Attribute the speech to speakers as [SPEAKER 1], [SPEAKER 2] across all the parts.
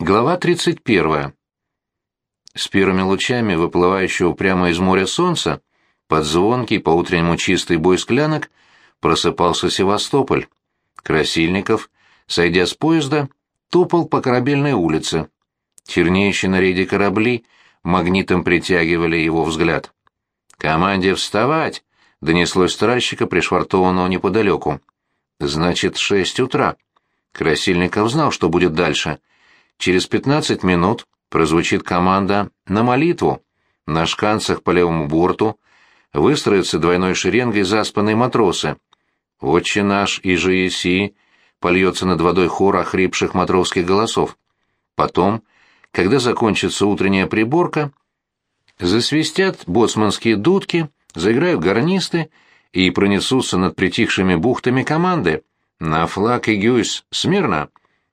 [SPEAKER 1] Глава 31. С первыми лучами выплывающего прямо из моря солнца, под звонкий по-утреннему чистый бой склянок, просыпался Севастополь. Красильников, сойдя с поезда, топал по корабельной улице. Чернеющие на рейде корабли магнитом притягивали его взгляд. «Команде вставать!» — донеслось старальщика, пришвартованного неподалеку. «Значит, шесть утра». Красильников знал, что будет дальше — Через 15 минут прозвучит команда на молитву. На шканцах по левому борту выстроятся двойной шеренгой заспанные матросы. «Отче наш и же еси» польется над водой хор охрипших матросских голосов. Потом, когда закончится утренняя приборка, засвистят боцманские дудки, заиграют гарнисты и пронесутся над притихшими бухтами команды. «На флаг и гюйс! Смирно!»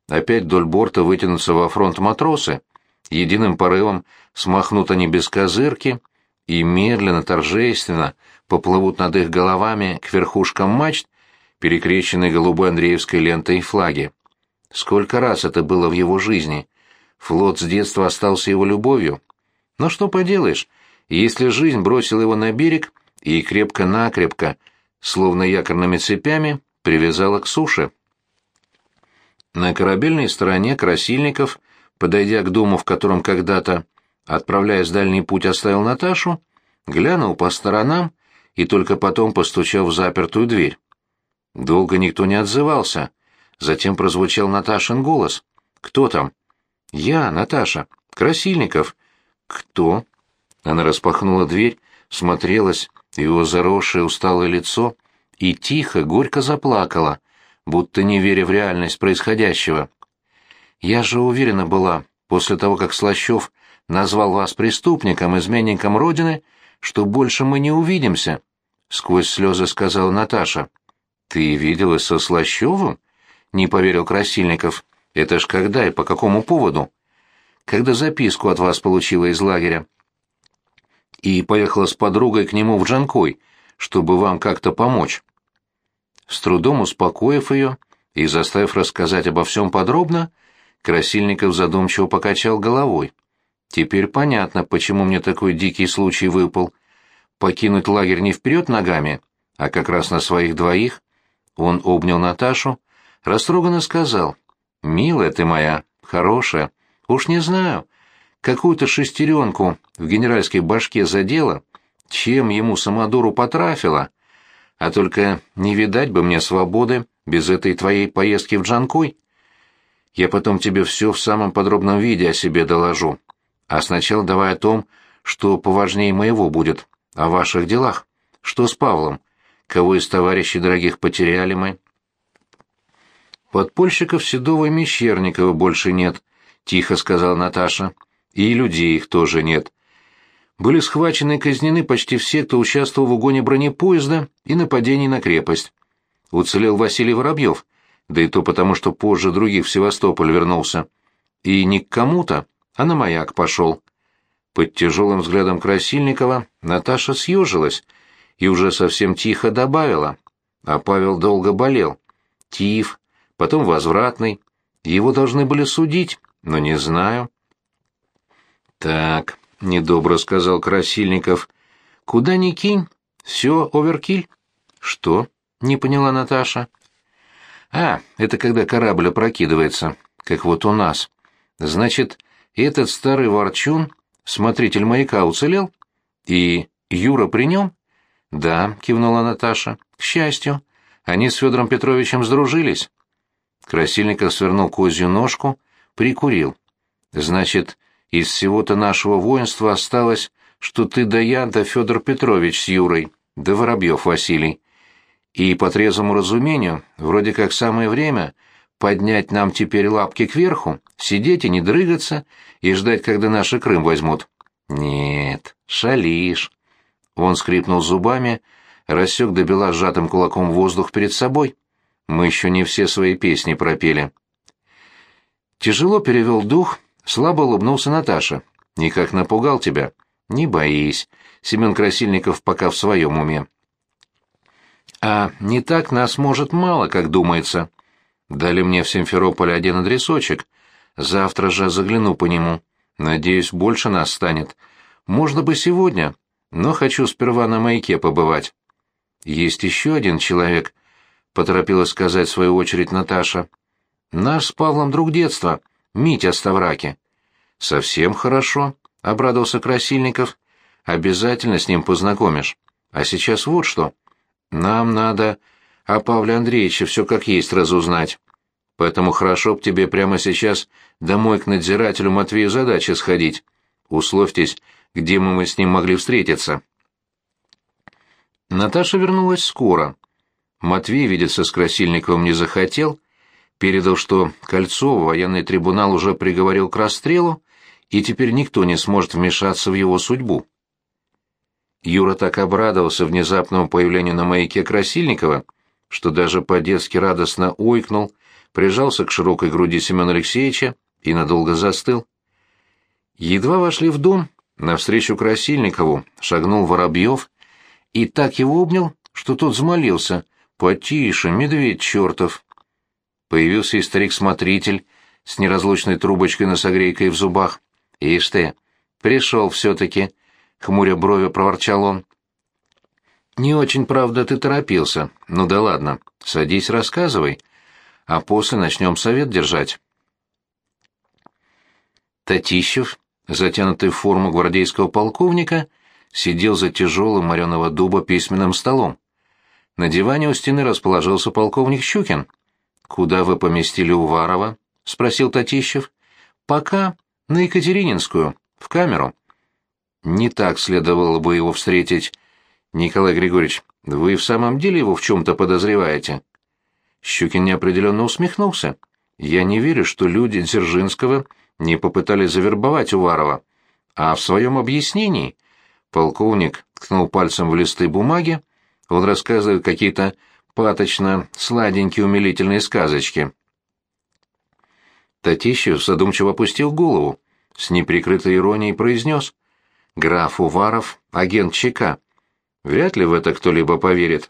[SPEAKER 1] Опять вдоль борта вытянутся во фронт матросы, единым порывом смахнут они без козырки и медленно, торжественно поплывут над их головами к верхушкам мачт, перекрещенной голубой Андреевской лентой флаги. Сколько раз это было в его жизни. Флот с детства остался его любовью. Но что поделаешь, если жизнь бросила его на берег и крепко-накрепко, словно якорными цепями, привязала к суше. На корабельной стороне Красильников, подойдя к дому, в котором когда-то, отправляясь в дальний путь, оставил Наташу, глянул по сторонам и только потом постучал в запертую дверь. Долго никто не отзывался. Затем прозвучал Наташин голос. «Кто там?» «Я, Наташа. Красильников». «Кто?» Она распахнула дверь, смотрелась его заросшее усталое лицо и тихо, горько заплакала, будто не веря в реальность происходящего. «Я же уверена была, после того, как Слащев назвал вас преступником, изменником Родины, что больше мы не увидимся», — сквозь слезы сказала Наташа. «Ты виделась со Слащевым?» — не поверил Красильников. «Это ж когда и по какому поводу?» «Когда записку от вас получила из лагеря». «И поехала с подругой к нему в Джанкой, чтобы вам как-то помочь». С трудом успокоив ее и заставив рассказать обо всем подробно, Красильников задумчиво покачал головой. «Теперь понятно, почему мне такой дикий случай выпал. Покинуть лагерь не вперед ногами, а как раз на своих двоих». Он обнял Наташу, растроганно сказал, «Милая ты моя, хорошая, уж не знаю, какую-то шестеренку в генеральской башке задела, чем ему самодуру потрафило, а только не видать бы мне свободы без этой твоей поездки в Джанкой. Я потом тебе все в самом подробном виде о себе доложу. А сначала давай о том, что поважнее моего будет, о ваших делах. Что с Павлом? Кого из товарищей дорогих потеряли мы? Подпольщиков Седова и Мещерникова больше нет, тихо сказала Наташа. И людей их тоже нет были схвачены и казнены почти все, кто участвовал в угоне бронепоезда и нападении на крепость. Уцелел Василий Воробьев, да и то потому, что позже других в Севастополь вернулся. И не к кому-то, а на маяк пошел. Под тяжелым взглядом Красильникова Наташа съежилась и уже совсем тихо добавила. А Павел долго болел. Тиф, потом возвратный. Его должны были судить, но не знаю. Так, — недобро сказал Красильников. «Куда ни кинь, все оверкиль». «Что?» — не поняла Наташа. «А, это когда корабль опрокидывается, как вот у нас. Значит, этот старый ворчун, смотритель маяка, уцелел? И Юра при нем?» «Да», — кивнула Наташа. «К счастью, они с Федором Петровичем сдружились». Красильников свернул козью ножку, прикурил. «Значит, из всего-то нашего воинства осталось, что ты да я, да Федор Петрович с Юрой, да Воробьев Василий. И по трезвому разумению, вроде как самое время поднять нам теперь лапки кверху, сидеть и не дрыгаться, и ждать, когда наши Крым возьмут. Нет, шалишь. Он скрипнул зубами, рассек до бела сжатым кулаком воздух перед собой. Мы еще не все свои песни пропели. Тяжело перевел дух Слабо улыбнулся Наташа. «Никак напугал тебя?» «Не боись. Семен Красильников пока в своем уме». «А не так нас может мало, как думается. Дали мне в Симферополе один адресочек. Завтра же загляну по нему. Надеюсь, больше нас станет. Можно бы сегодня, но хочу сперва на маяке побывать. Есть еще один человек, — поторопилась сказать в свою очередь Наташа. Наш с Павлом друг детства, Митя Ставраки. Совсем хорошо, — обрадовался Красильников. Обязательно с ним познакомишь. А сейчас вот что. Нам надо о Павле Андреевиче все как есть разузнать. Поэтому хорошо б тебе прямо сейчас домой к надзирателю Матвею задачи сходить. Условьтесь, где мы, мы с ним могли встретиться. Наташа вернулась скоро. Матвей видеться с Красильниковым не захотел, передал, что Кольцова военный трибунал уже приговорил к расстрелу, и теперь никто не сможет вмешаться в его судьбу. Юра так обрадовался внезапному появлению на маяке Красильникова, что даже по-детски радостно ойкнул, прижался к широкой груди Семена Алексеевича и надолго застыл. Едва вошли в дом, навстречу Красильникову шагнул Воробьев и так его обнял, что тот взмолился. «Потише, медведь чертов!» Появился и старик-смотритель с неразлучной трубочкой носогрейкой в зубах. «Ишь ты, пришел все-таки!» — хмуря брови проворчал он. «Не очень, правда, ты торопился. Ну да ладно, садись, рассказывай, а после начнем совет держать». Татищев, затянутый в форму гвардейского полковника, сидел за тяжелым мореного дуба письменным столом. На диване у стены расположился полковник Щукин. «Куда вы поместили Уварова?» — спросил Татищев. «Пока на Екатерининскую, в камеру». Не так следовало бы его встретить. Николай Григорьевич, вы в самом деле его в чем-то подозреваете? Щукин неопределенно усмехнулся. Я не верю, что люди Дзержинского не попытались завербовать Уварова. А в своем объяснении полковник ткнул пальцем в листы бумаги, он рассказывает какие-то паточно сладенькие умилительные сказочки. Татищев задумчиво опустил голову, с неприкрытой иронией произнес — Граф Уваров — агент ЧК. Вряд ли в это кто-либо поверит.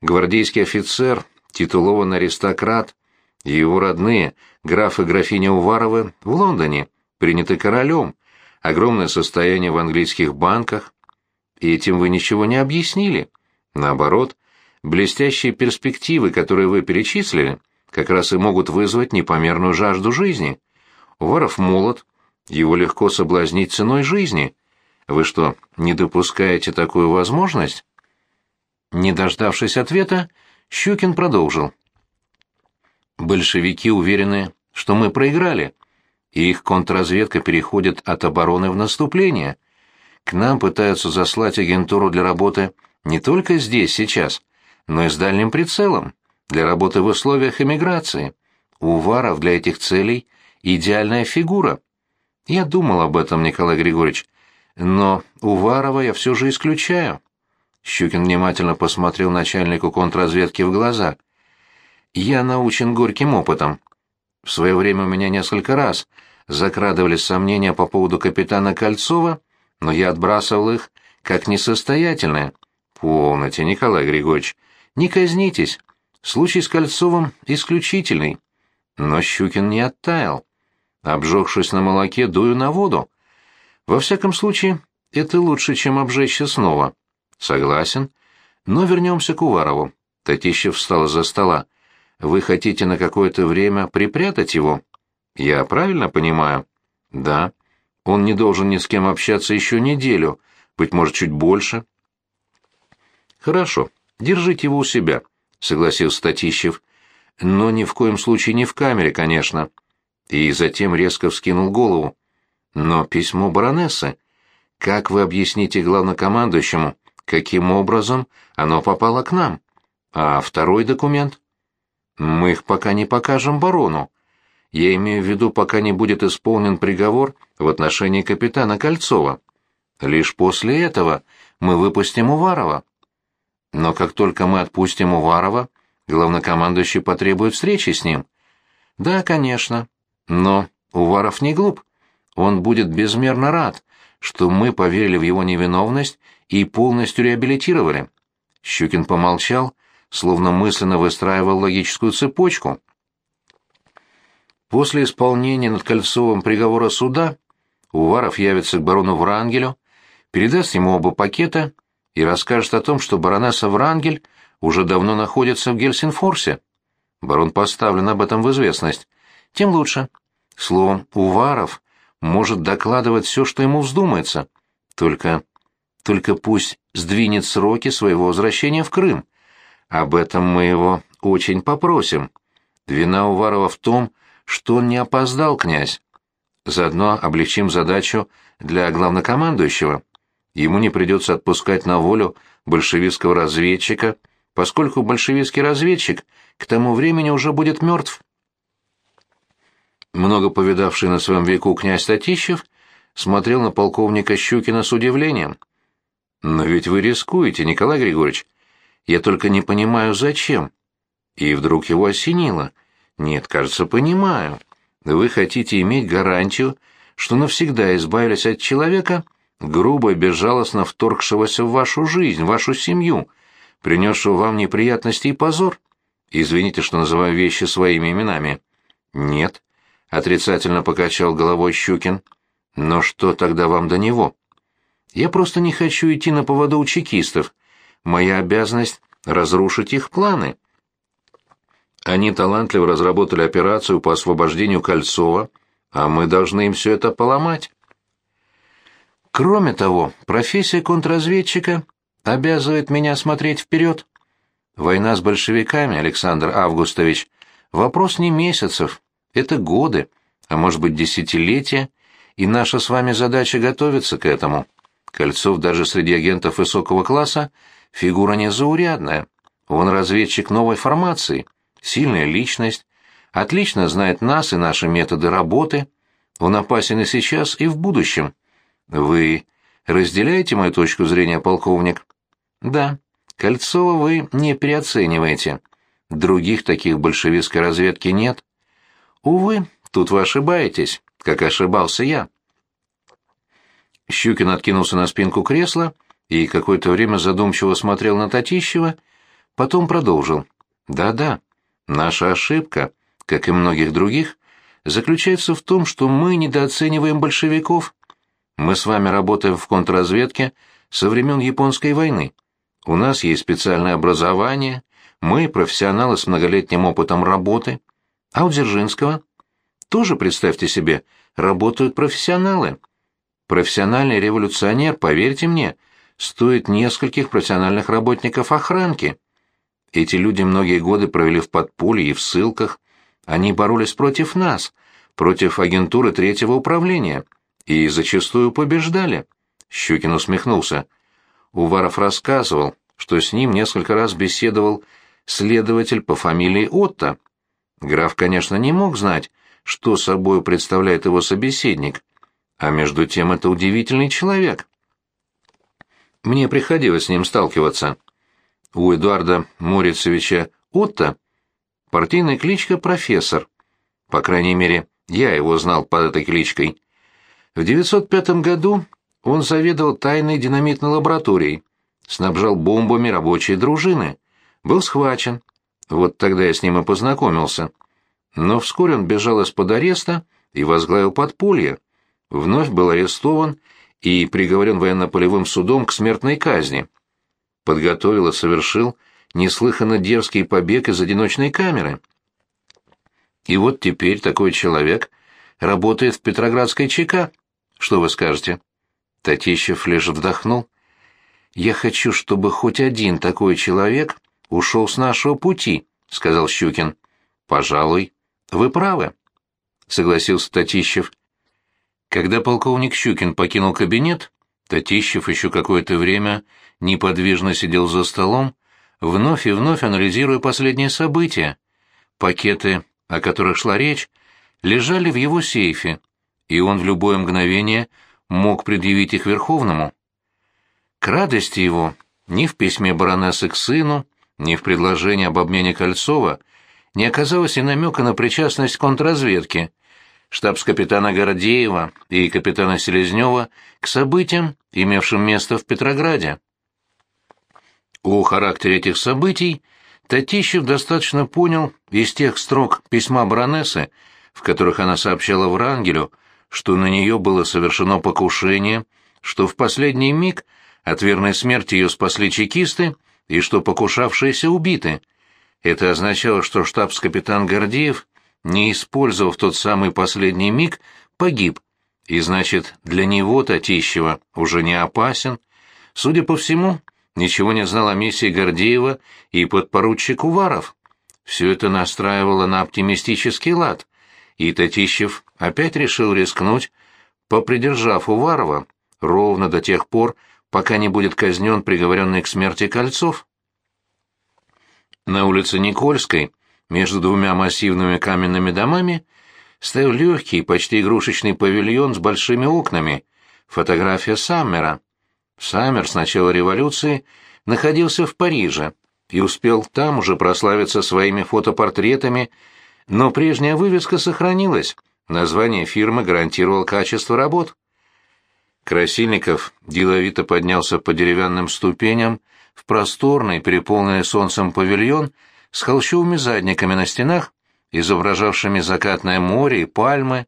[SPEAKER 1] Гвардейский офицер, титулованный аристократ, его родные, граф и графиня Уваровы, в Лондоне, приняты королем, огромное состояние в английских банках. И этим вы ничего не объяснили. Наоборот, блестящие перспективы, которые вы перечислили, как раз и могут вызвать непомерную жажду жизни. Уваров молод, его легко соблазнить ценой жизни — вы что, не допускаете такую возможность? Не дождавшись ответа, Щукин продолжил. Большевики уверены, что мы проиграли, и их контрразведка переходит от обороны в наступление. К нам пытаются заслать агентуру для работы не только здесь, сейчас, но и с дальним прицелом, для работы в условиях эмиграции. Уваров для этих целей — идеальная фигура. Я думал об этом, Николай Григорьевич, но Уварова я все же исключаю. Щукин внимательно посмотрел начальнику контрразведки в глаза. Я научен горьким опытом. В свое время у меня несколько раз закрадывались сомнения по поводу капитана Кольцова, но я отбрасывал их как несостоятельные. Полноте, Николай Григорьевич, не казнитесь. Случай с Кольцовым исключительный. Но Щукин не оттаял. Обжегшись на молоке, дую на воду. Во всяком случае, это лучше, чем обжечься снова. Согласен. Но вернемся к Уварову. Татищев встал из-за стола. Вы хотите на какое-то время припрятать его? Я правильно понимаю? Да. Он не должен ни с кем общаться еще неделю, быть может, чуть больше. Хорошо, держите его у себя, согласился Татищев. Но ни в коем случае не в камере, конечно. И затем резко вскинул голову. Но письмо баронессы. Как вы объясните главнокомандующему, каким образом оно попало к нам? А второй документ? Мы их пока не покажем барону. Я имею в виду, пока не будет исполнен приговор в отношении капитана Кольцова. Лишь после этого мы выпустим Уварова. Но как только мы отпустим Уварова, главнокомандующий потребует встречи с ним. Да, конечно. Но Уваров не глуп. Он будет безмерно рад, что мы поверили в его невиновность и полностью реабилитировали. Щукин помолчал, словно мысленно выстраивал логическую цепочку. После исполнения над Кольцовым приговора суда Уваров явится к барону Врангелю, передаст ему оба пакета и расскажет о том, что баронесса Врангель уже давно находится в Гельсинфорсе. Барон поставлен об этом в известность. Тем лучше. Словом, Уваров может докладывать все, что ему вздумается. Только... только пусть сдвинет сроки своего возвращения в Крым. Об этом мы его очень попросим. Вина Уварова в том, что он не опоздал, князь. Заодно облегчим задачу для главнокомандующего. Ему не придется отпускать на волю большевистского разведчика, поскольку большевистский разведчик к тому времени уже будет мертв. Много повидавший на своем веку князь Татищев смотрел на полковника Щукина с удивлением. «Но ведь вы рискуете, Николай Григорьевич. Я только не понимаю, зачем». И вдруг его осенило. «Нет, кажется, понимаю. Вы хотите иметь гарантию, что навсегда избавились от человека, грубо и безжалостно вторгшегося в вашу жизнь, в вашу семью, принесшего вам неприятности и позор. Извините, что называю вещи своими именами. Нет, отрицательно покачал головой Щукин. Но что тогда вам до него? Я просто не хочу идти на поводу у чекистов. Моя обязанность — разрушить их планы. Они талантливо разработали операцию по освобождению Кольцова, а мы должны им все это поломать. Кроме того, профессия контрразведчика обязывает меня смотреть вперед. Война с большевиками, Александр Августович, вопрос не месяцев, это годы, а может быть десятилетия, и наша с вами задача готовиться к этому. Кольцов даже среди агентов высокого класса фигура незаурядная. Он разведчик новой формации, сильная личность, отлично знает нас и наши методы работы. Он опасен и сейчас, и в будущем. Вы разделяете мою точку зрения, полковник? Да. Кольцова вы не переоцениваете. Других таких большевистской разведки нет. Увы, тут вы ошибаетесь, как ошибался я. Щукин откинулся на спинку кресла и какое-то время задумчиво смотрел на Татищева, потом продолжил. «Да-да, наша ошибка, как и многих других, заключается в том, что мы недооцениваем большевиков. Мы с вами работаем в контрразведке со времен Японской войны. У нас есть специальное образование, мы профессионалы с многолетним опытом работы. А у Дзержинского? Тоже, представьте себе, работают профессионалы. Профессиональный революционер, поверьте мне, стоит нескольких профессиональных работников охранки. Эти люди многие годы провели в подполье и в ссылках. Они боролись против нас, против агентуры третьего управления, и зачастую побеждали. Щукин усмехнулся. Уваров рассказывал, что с ним несколько раз беседовал следователь по фамилии Отто. Граф, конечно, не мог знать, что собой представляет его собеседник, а между тем это удивительный человек. Мне приходилось с ним сталкиваться. У Эдуарда Морицевича Отто партийная кличка «Профессор». По крайней мере, я его знал под этой кличкой. В 905 году он заведовал тайной динамитной лабораторией, снабжал бомбами рабочие дружины. Был схвачен. Вот тогда я с ним и познакомился. Но вскоре он бежал из-под ареста и возглавил подполье. Вновь был арестован и приговорен военно-полевым судом к смертной казни. Подготовил и совершил неслыханно дерзкий побег из одиночной камеры. И вот теперь такой человек работает в Петроградской ЧК. Что вы скажете? Татищев лишь вдохнул. «Я хочу, чтобы хоть один такой человек ушел с нашего пути», — сказал Щукин. «Пожалуй, вы правы», — согласился Татищев. Когда полковник Щукин покинул кабинет, Татищев еще какое-то время неподвижно сидел за столом, вновь и вновь анализируя последние события. Пакеты, о которых шла речь, лежали в его сейфе, и он в любое мгновение мог предъявить их Верховному. К радости его ни в письме баронессы к сыну, ни в предложении об обмене Кольцова не оказалось и намека на причастность контрразведки, штабс-капитана Гордеева и капитана Селезнева к событиям, имевшим место в Петрограде. О характере этих событий Татищев достаточно понял из тех строк письма баронессы, в которых она сообщала Врангелю, что на нее было совершено покушение, что в последний миг от верной смерти ее спасли чекисты и что покушавшиеся убиты. Это означало, что штабс-капитан Гордеев, не использовав тот самый последний миг, погиб, и значит, для него Татищева уже не опасен. Судя по всему, ничего не знал о миссии Гордеева и подпоручик Уваров. Все это настраивало на оптимистический лад, и Татищев опять решил рискнуть, попридержав Уварова ровно до тех пор, пока не будет казнен приговоренный к смерти Кольцов. На улице Никольской, между двумя массивными каменными домами, стоял легкий, почти игрушечный павильон с большими окнами, фотография Саммера. Саммер с начала революции находился в Париже и успел там уже прославиться своими фотопортретами, но прежняя вывеска сохранилась, название фирмы гарантировало качество работ. Красильников деловито поднялся по деревянным ступеням в просторный, переполненный солнцем павильон с холщовыми задниками на стенах, изображавшими закатное море и пальмы.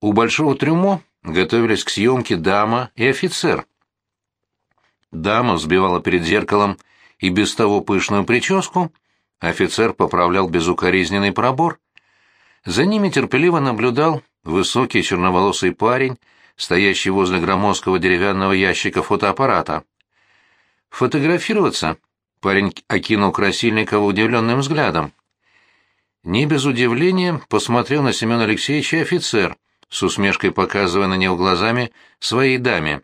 [SPEAKER 1] У большого трюмо готовились к съемке дама и офицер. Дама взбивала перед зеркалом и без того пышную прическу, офицер поправлял безукоризненный пробор. За ними терпеливо наблюдал высокий черноволосый парень, стоящий возле громоздкого деревянного ящика фотоаппарата. «Фотографироваться?» — парень окинул Красильникова удивленным взглядом. Не без удивления посмотрел на Семена Алексеевича офицер, с усмешкой показывая на него глазами своей даме.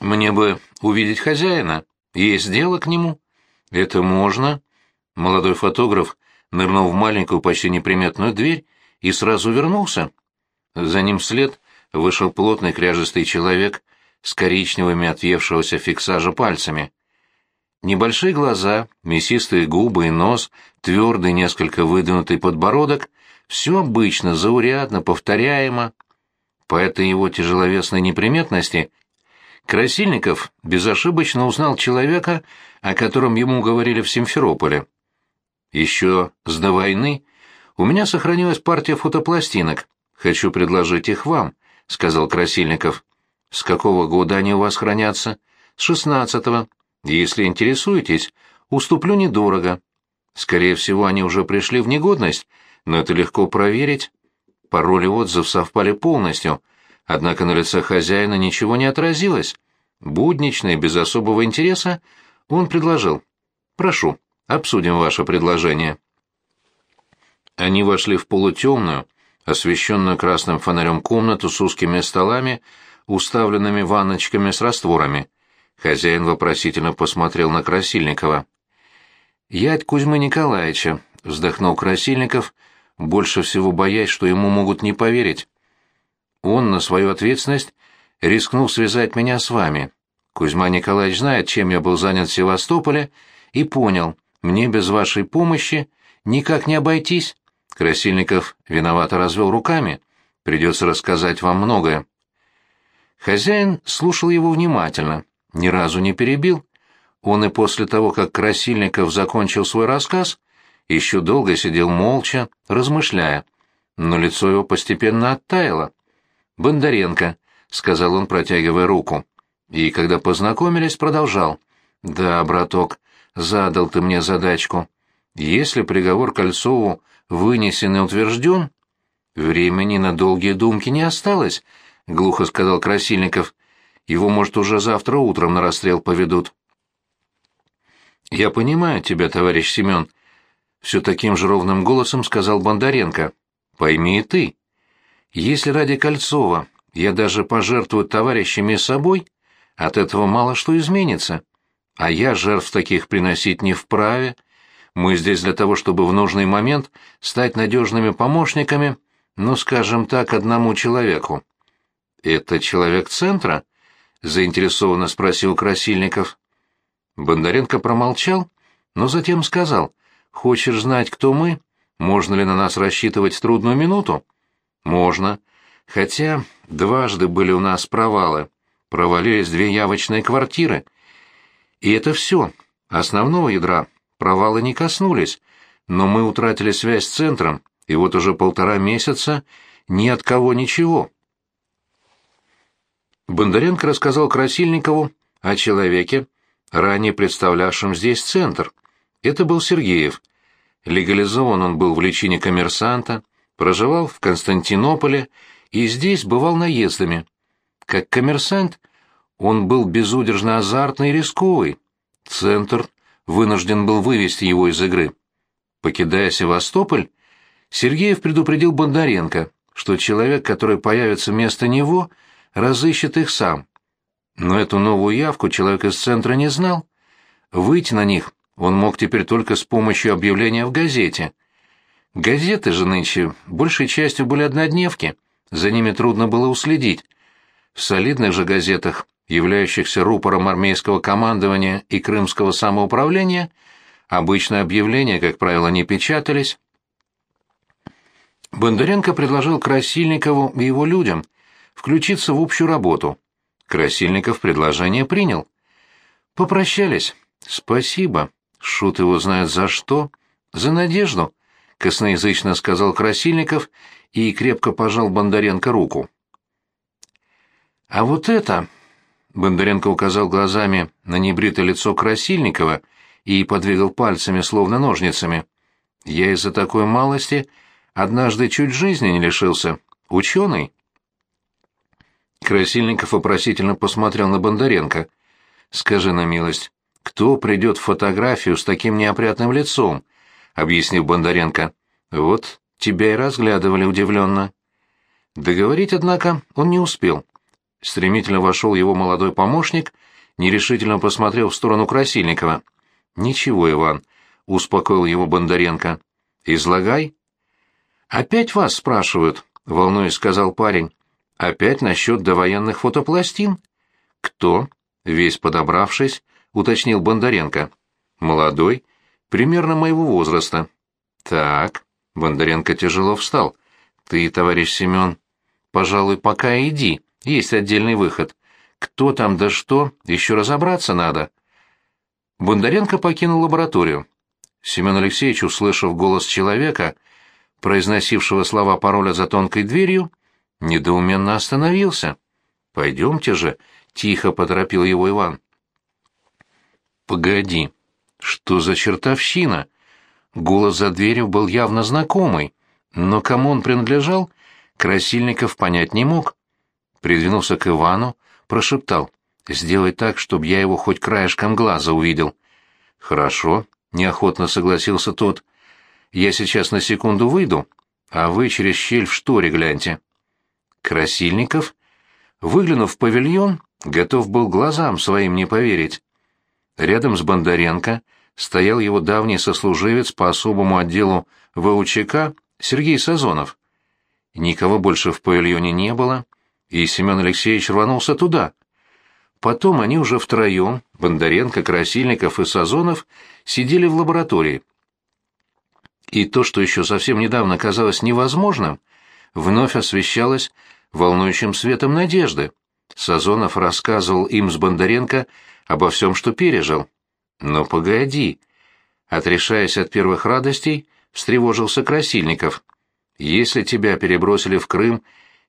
[SPEAKER 1] «Мне бы увидеть хозяина. Есть дело к нему?» «Это можно?» Молодой фотограф нырнул в маленькую, почти неприметную дверь и сразу вернулся. За ним вслед вышел плотный кряжестый человек с коричневыми отъевшегося фиксажа пальцами. Небольшие глаза, мясистые губы и нос, твердый, несколько выдвинутый подбородок — все обычно, заурядно, повторяемо. По этой его тяжеловесной неприметности Красильников безошибочно узнал человека, о котором ему говорили в Симферополе. Еще с до войны у меня сохранилась партия фотопластинок. Хочу предложить их вам, — сказал Красильников. — С какого года они у вас хранятся? — С шестнадцатого. Если интересуетесь, уступлю недорого. Скорее всего, они уже пришли в негодность, но это легко проверить. Пароль и отзыв совпали полностью, однако на лице хозяина ничего не отразилось. Буднично и без особого интереса он предложил. «Прошу, обсудим ваше предложение». Они вошли в полутемную, освещенную красным фонарем комнату с узкими столами, уставленными ванночками с растворами. Хозяин вопросительно посмотрел на Красильникова. «Я Кузьмы Николаевича», — вздохнул Красильников, больше всего боясь, что ему могут не поверить. «Он на свою ответственность рискнул связать меня с вами. Кузьма Николаевич знает, чем я был занят в Севастополе, и понял, мне без вашей помощи никак не обойтись». Красильников виновато развел руками. «Придется рассказать вам многое». Хозяин слушал его внимательно ни разу не перебил. Он и после того, как Красильников закончил свой рассказ, еще долго сидел молча, размышляя, но лицо его постепенно оттаяло. «Бондаренко», — сказал он, протягивая руку. И когда познакомились, продолжал. «Да, браток, задал ты мне задачку. Если приговор Кольцову вынесен и утвержден...» «Времени на долгие думки не осталось», — глухо сказал Красильников. Его, может, уже завтра утром на расстрел поведут. «Я понимаю тебя, товарищ Семен», — все таким же ровным голосом сказал Бондаренко. «Пойми и ты. Если ради Кольцова я даже пожертвую товарищами собой, от этого мало что изменится. А я жертв таких приносить не вправе. Мы здесь для того, чтобы в нужный момент стать надежными помощниками, ну, скажем так, одному человеку». «Это человек центра?» — заинтересованно спросил Красильников. Бондаренко промолчал, но затем сказал, «Хочешь знать, кто мы? Можно ли на нас рассчитывать в трудную минуту?» «Можно. Хотя дважды были у нас провалы. Провалились две явочные квартиры. И это все. Основного ядра провалы не коснулись, но мы утратили связь с центром и вот уже полтора месяца ни от кого ничего. Бондаренко рассказал Красильникову о человеке, ранее представлявшем здесь центр. Это был Сергеев. Легализован он был в личине коммерсанта, проживал в Константинополе и здесь бывал наездами. Как коммерсант он был безудержно азартный и рисковый. Центр вынужден был вывести его из игры. Покидая Севастополь, Сергеев предупредил Бондаренко, что человек, который появится вместо него, разыщет их сам. Но эту новую явку человек из центра не знал. Выйти на них он мог теперь только с помощью объявления в газете. Газеты же нынче большей частью были однодневки, за ними трудно было уследить. В солидных же газетах, являющихся рупором армейского командования и крымского самоуправления, обычно объявления, как правило, не печатались. Бондаренко предложил Красильникову и его людям включиться в общую работу. Красильников предложение принял. Попрощались. Спасибо. Шут его знает за что. За надежду косноязычно сказал Красильников и крепко пожал Бондаренко руку. А вот это, Бондаренко указал глазами на небритое лицо Красильникова и подвигал пальцами, словно ножницами. Я из-за такой малости однажды чуть жизни не лишился. Ученый? Красильников вопросительно посмотрел на Бондаренко. «Скажи на милость, кто придет в фотографию с таким неопрятным лицом?» — объяснил Бондаренко. «Вот тебя и разглядывали удивленно». Договорить, однако, он не успел. Стремительно вошел его молодой помощник, нерешительно посмотрел в сторону Красильникова. «Ничего, Иван», — успокоил его Бондаренко. «Излагай». «Опять вас спрашивают», — волнуясь сказал парень. «Опять насчет довоенных фотопластин?» «Кто?» — весь подобравшись, уточнил Бондаренко. «Молодой, примерно моего возраста». «Так», Бондаренко тяжело встал. «Ты, товарищ Семен, пожалуй, пока иди, есть отдельный выход. Кто там да что, еще разобраться надо». Бондаренко покинул лабораторию. Семен Алексеевич, услышав голос человека, произносившего слова пароля за тонкой дверью, недоуменно остановился. «Пойдемте же», — тихо поторопил его Иван. «Погоди, что за чертовщина?» Голос за дверью был явно знакомый, но кому он принадлежал, Красильников понять не мог. Придвинулся к Ивану, прошептал, «Сделай так, чтобы я его хоть краешком глаза увидел». «Хорошо», — неохотно согласился тот. «Я сейчас на секунду выйду, а вы через щель в шторе гляньте». Красильников, выглянув в павильон, готов был глазам своим не поверить. Рядом с Бондаренко — стоял его давний сослуживец по особому отделу ВУЧК Сергей Сазонов. Никого больше в павильоне не было, и Семен Алексеевич рванулся туда. Потом они уже втроем, Бондаренко, Красильников и Сазонов, сидели в лаборатории. И то, что еще совсем недавно казалось невозможным, вновь освещалось волнующим светом надежды. Сазонов рассказывал им с Бондаренко обо всем, что пережил. «Но погоди!» Отрешаясь от первых радостей, встревожился Красильников. «Если тебя перебросили в Крым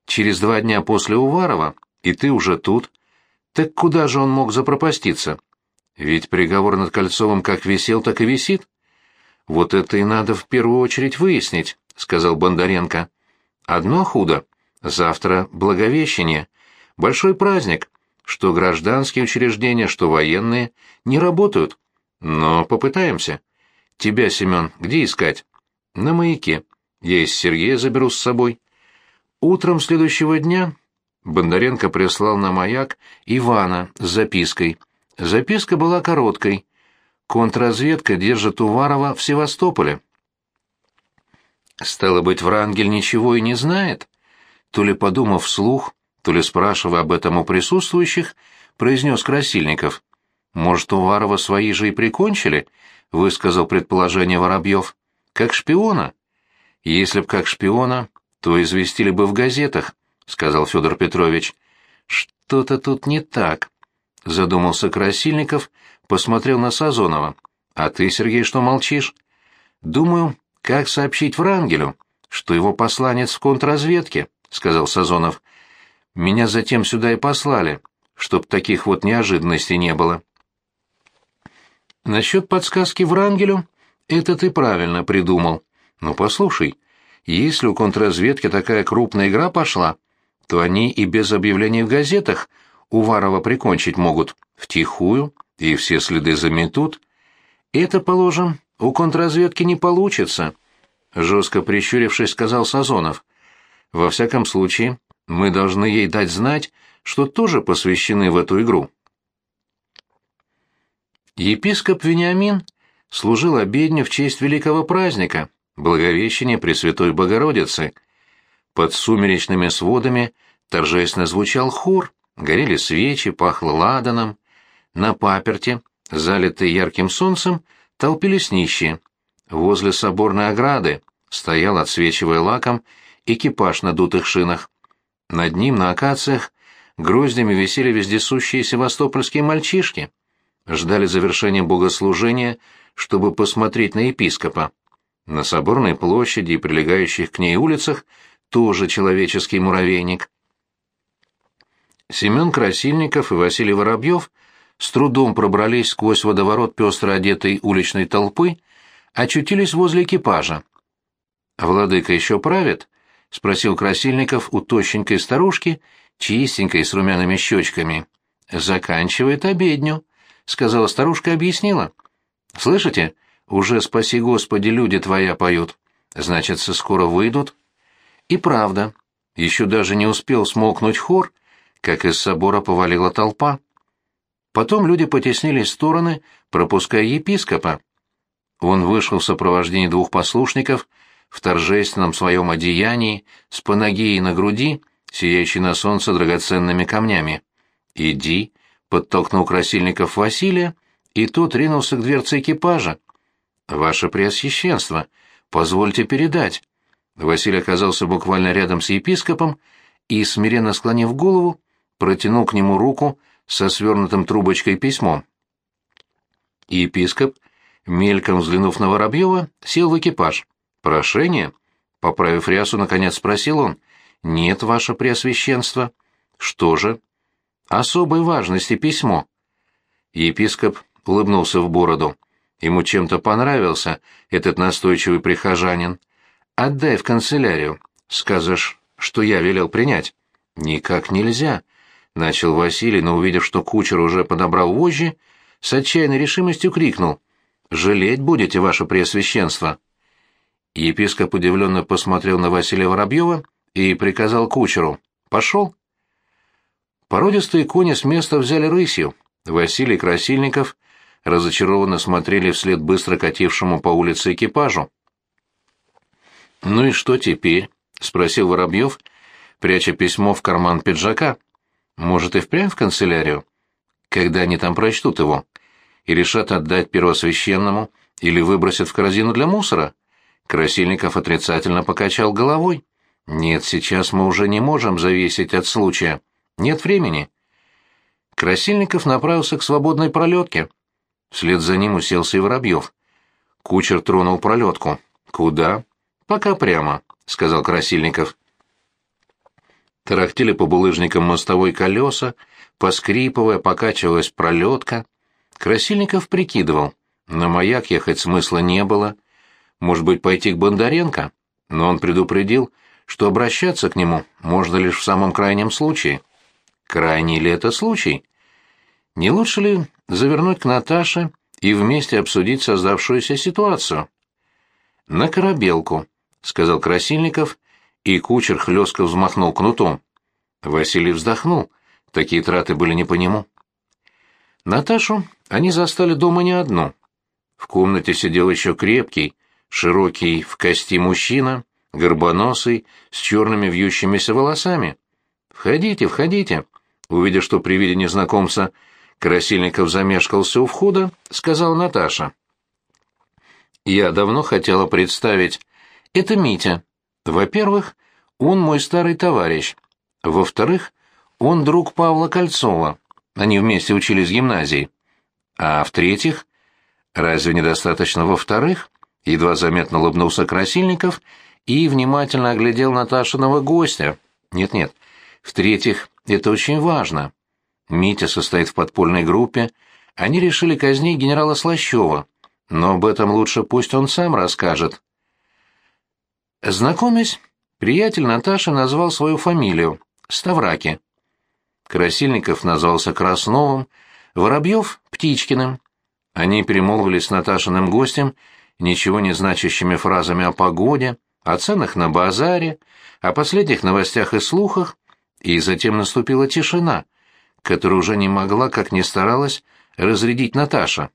[SPEAKER 1] через два дня после Уварова, и ты уже тут, так куда же он мог запропаститься? Ведь приговор над Кольцовым как висел, так и висит». «Вот это и надо в первую очередь выяснить», — сказал Бондаренко. «Одно худо. Завтра Благовещение. Большой праздник. Что гражданские учреждения, что военные не работают. Но попытаемся. Тебя, Семен, где искать? На маяке. Я из Сергея заберу с собой. Утром следующего дня Бондаренко прислал на маяк Ивана с запиской. Записка была короткой. Контрразведка держит Уварова в Севастополе. Стало быть, Врангель ничего и не знает? То ли подумав вслух, то ли спрашивая об этом у присутствующих, произнес Красильников. «Может, Уварова свои же и прикончили?» — высказал предположение Воробьев. «Как шпиона?» «Если б как шпиона, то известили бы в газетах», — сказал Федор Петрович. «Что-то тут не так», — задумался Красильников, посмотрел на Сазонова. «А ты, Сергей, что молчишь?» «Думаю, как сообщить Врангелю, что его посланец в контрразведке, сказал Сазонов. Меня затем сюда и послали, чтоб таких вот неожиданностей не было. Насчет подсказки Врангелю это ты правильно придумал. Но послушай, если у контрразведки такая крупная игра пошла, то они и без объявлений в газетах Уварова прикончить могут втихую, и все следы заметут. Это, положим, у контрразведки не получится, — жестко прищурившись, сказал Сазонов. Во всяком случае, мы должны ей дать знать, что тоже посвящены в эту игру. Епископ Вениамин служил обедню в честь великого праздника, Благовещения Пресвятой Богородицы. Под сумеречными сводами торжественно звучал хор, горели свечи, пахло ладаном. На паперте, залитой ярким солнцем, толпились нищие. Возле соборной ограды стоял, отсвечивая лаком, экипаж на дутых шинах. Над ним, на акациях, гроздями висели вездесущие севастопольские мальчишки. Ждали завершения богослужения, чтобы посмотреть на епископа. На соборной площади и прилегающих к ней улицах тоже человеческий муравейник. Семен Красильников и Василий Воробьев с трудом пробрались сквозь водоворот пестро одетой уличной толпы, очутились возле экипажа. «Владыка еще правит?» — спросил Красильников у тощенькой старушки, чистенькой, с румяными щечками. «Заканчивает обедню», — сказала старушка объяснила. «Слышите, уже «Спаси Господи, люди твоя» поют. Значится, скоро выйдут?» И правда, еще даже не успел смолкнуть хор, как из собора повалила толпа. Потом люди потеснились в стороны, пропуская епископа. Он вышел в сопровождении двух послушников в торжественном своем одеянии, с панагией на груди, сияющей на солнце драгоценными камнями. «Иди», — подтолкнул красильников Василия, и тот ринулся к дверце экипажа. «Ваше Преосвященство, позвольте передать». Василий оказался буквально рядом с епископом и, смиренно склонив голову, протянул к нему руку со свернутым трубочкой письмом. Епископ, мельком взглянув на Воробьева, сел в экипаж. «Прошение?» Поправив рясу, наконец спросил он. «Нет, ваше преосвященство». «Что же?» «Особой важности письмо». Епископ улыбнулся в бороду. Ему чем-то понравился этот настойчивый прихожанин. «Отдай в канцелярию. Скажешь, что я велел принять». «Никак нельзя. — начал Василий, но, увидев, что кучер уже подобрал вожжи, с отчаянной решимостью крикнул. «Жалеть будете, ваше преосвященство!» Епископ удивленно посмотрел на Василия Воробьева и приказал кучеру. «Пошел!» Породистые кони с места взяли рысью. Василий Красильников разочарованно смотрели вслед быстро катившему по улице экипажу. «Ну и что теперь?» — спросил Воробьев, пряча письмо в карман пиджака. Может, и впрямь в канцелярию? Когда они там прочтут его? И решат отдать первосвященному или выбросят в корзину для мусора? Красильников отрицательно покачал головой. Нет, сейчас мы уже не можем зависеть от случая. Нет времени. Красильников направился к свободной пролетке. Вслед за ним уселся и Воробьев. Кучер тронул пролетку. «Куда?» «Пока прямо», — сказал Красильников. Тарахтели по булыжникам мостовой колеса, поскрипывая, покачивалась пролетка. Красильников прикидывал. На маяк ехать смысла не было. Может быть, пойти к Бондаренко? Но он предупредил, что обращаться к нему можно лишь в самом крайнем случае. Крайний ли это случай? Не лучше ли завернуть к Наташе и вместе обсудить создавшуюся ситуацию? «На корабелку», — сказал Красильников и кучер хлестко взмахнул кнутом. Василий вздохнул. Такие траты были не по нему. Наташу они застали дома не одну. В комнате сидел еще крепкий, широкий в кости мужчина, горбоносый, с черными вьющимися волосами. «Входите, входите!» Увидя, что при виде незнакомца Красильников замешкался у входа, сказала Наташа. «Я давно хотела представить. Это Митя. Во-первых, он мой старый товарищ. Во-вторых, он друг Павла Кольцова. Они вместе учились в гимназии. А в-третьих, разве недостаточно во-вторых? Едва заметно улыбнулся Красильников и внимательно оглядел Наташиного гостя. Нет-нет. В-третьих, это очень важно. Митя состоит в подпольной группе. Они решили казнить генерала Слащева. Но об этом лучше пусть он сам расскажет. Знакомясь, приятель Наташи назвал свою фамилию — Ставраки. Красильников назвался Красновым, Воробьев — Птичкиным. Они перемолвились с Наташиным гостем ничего не значащими фразами о погоде, о ценах на базаре, о последних новостях и слухах, и затем наступила тишина, которую уже не могла, как ни старалась, разрядить Наташа.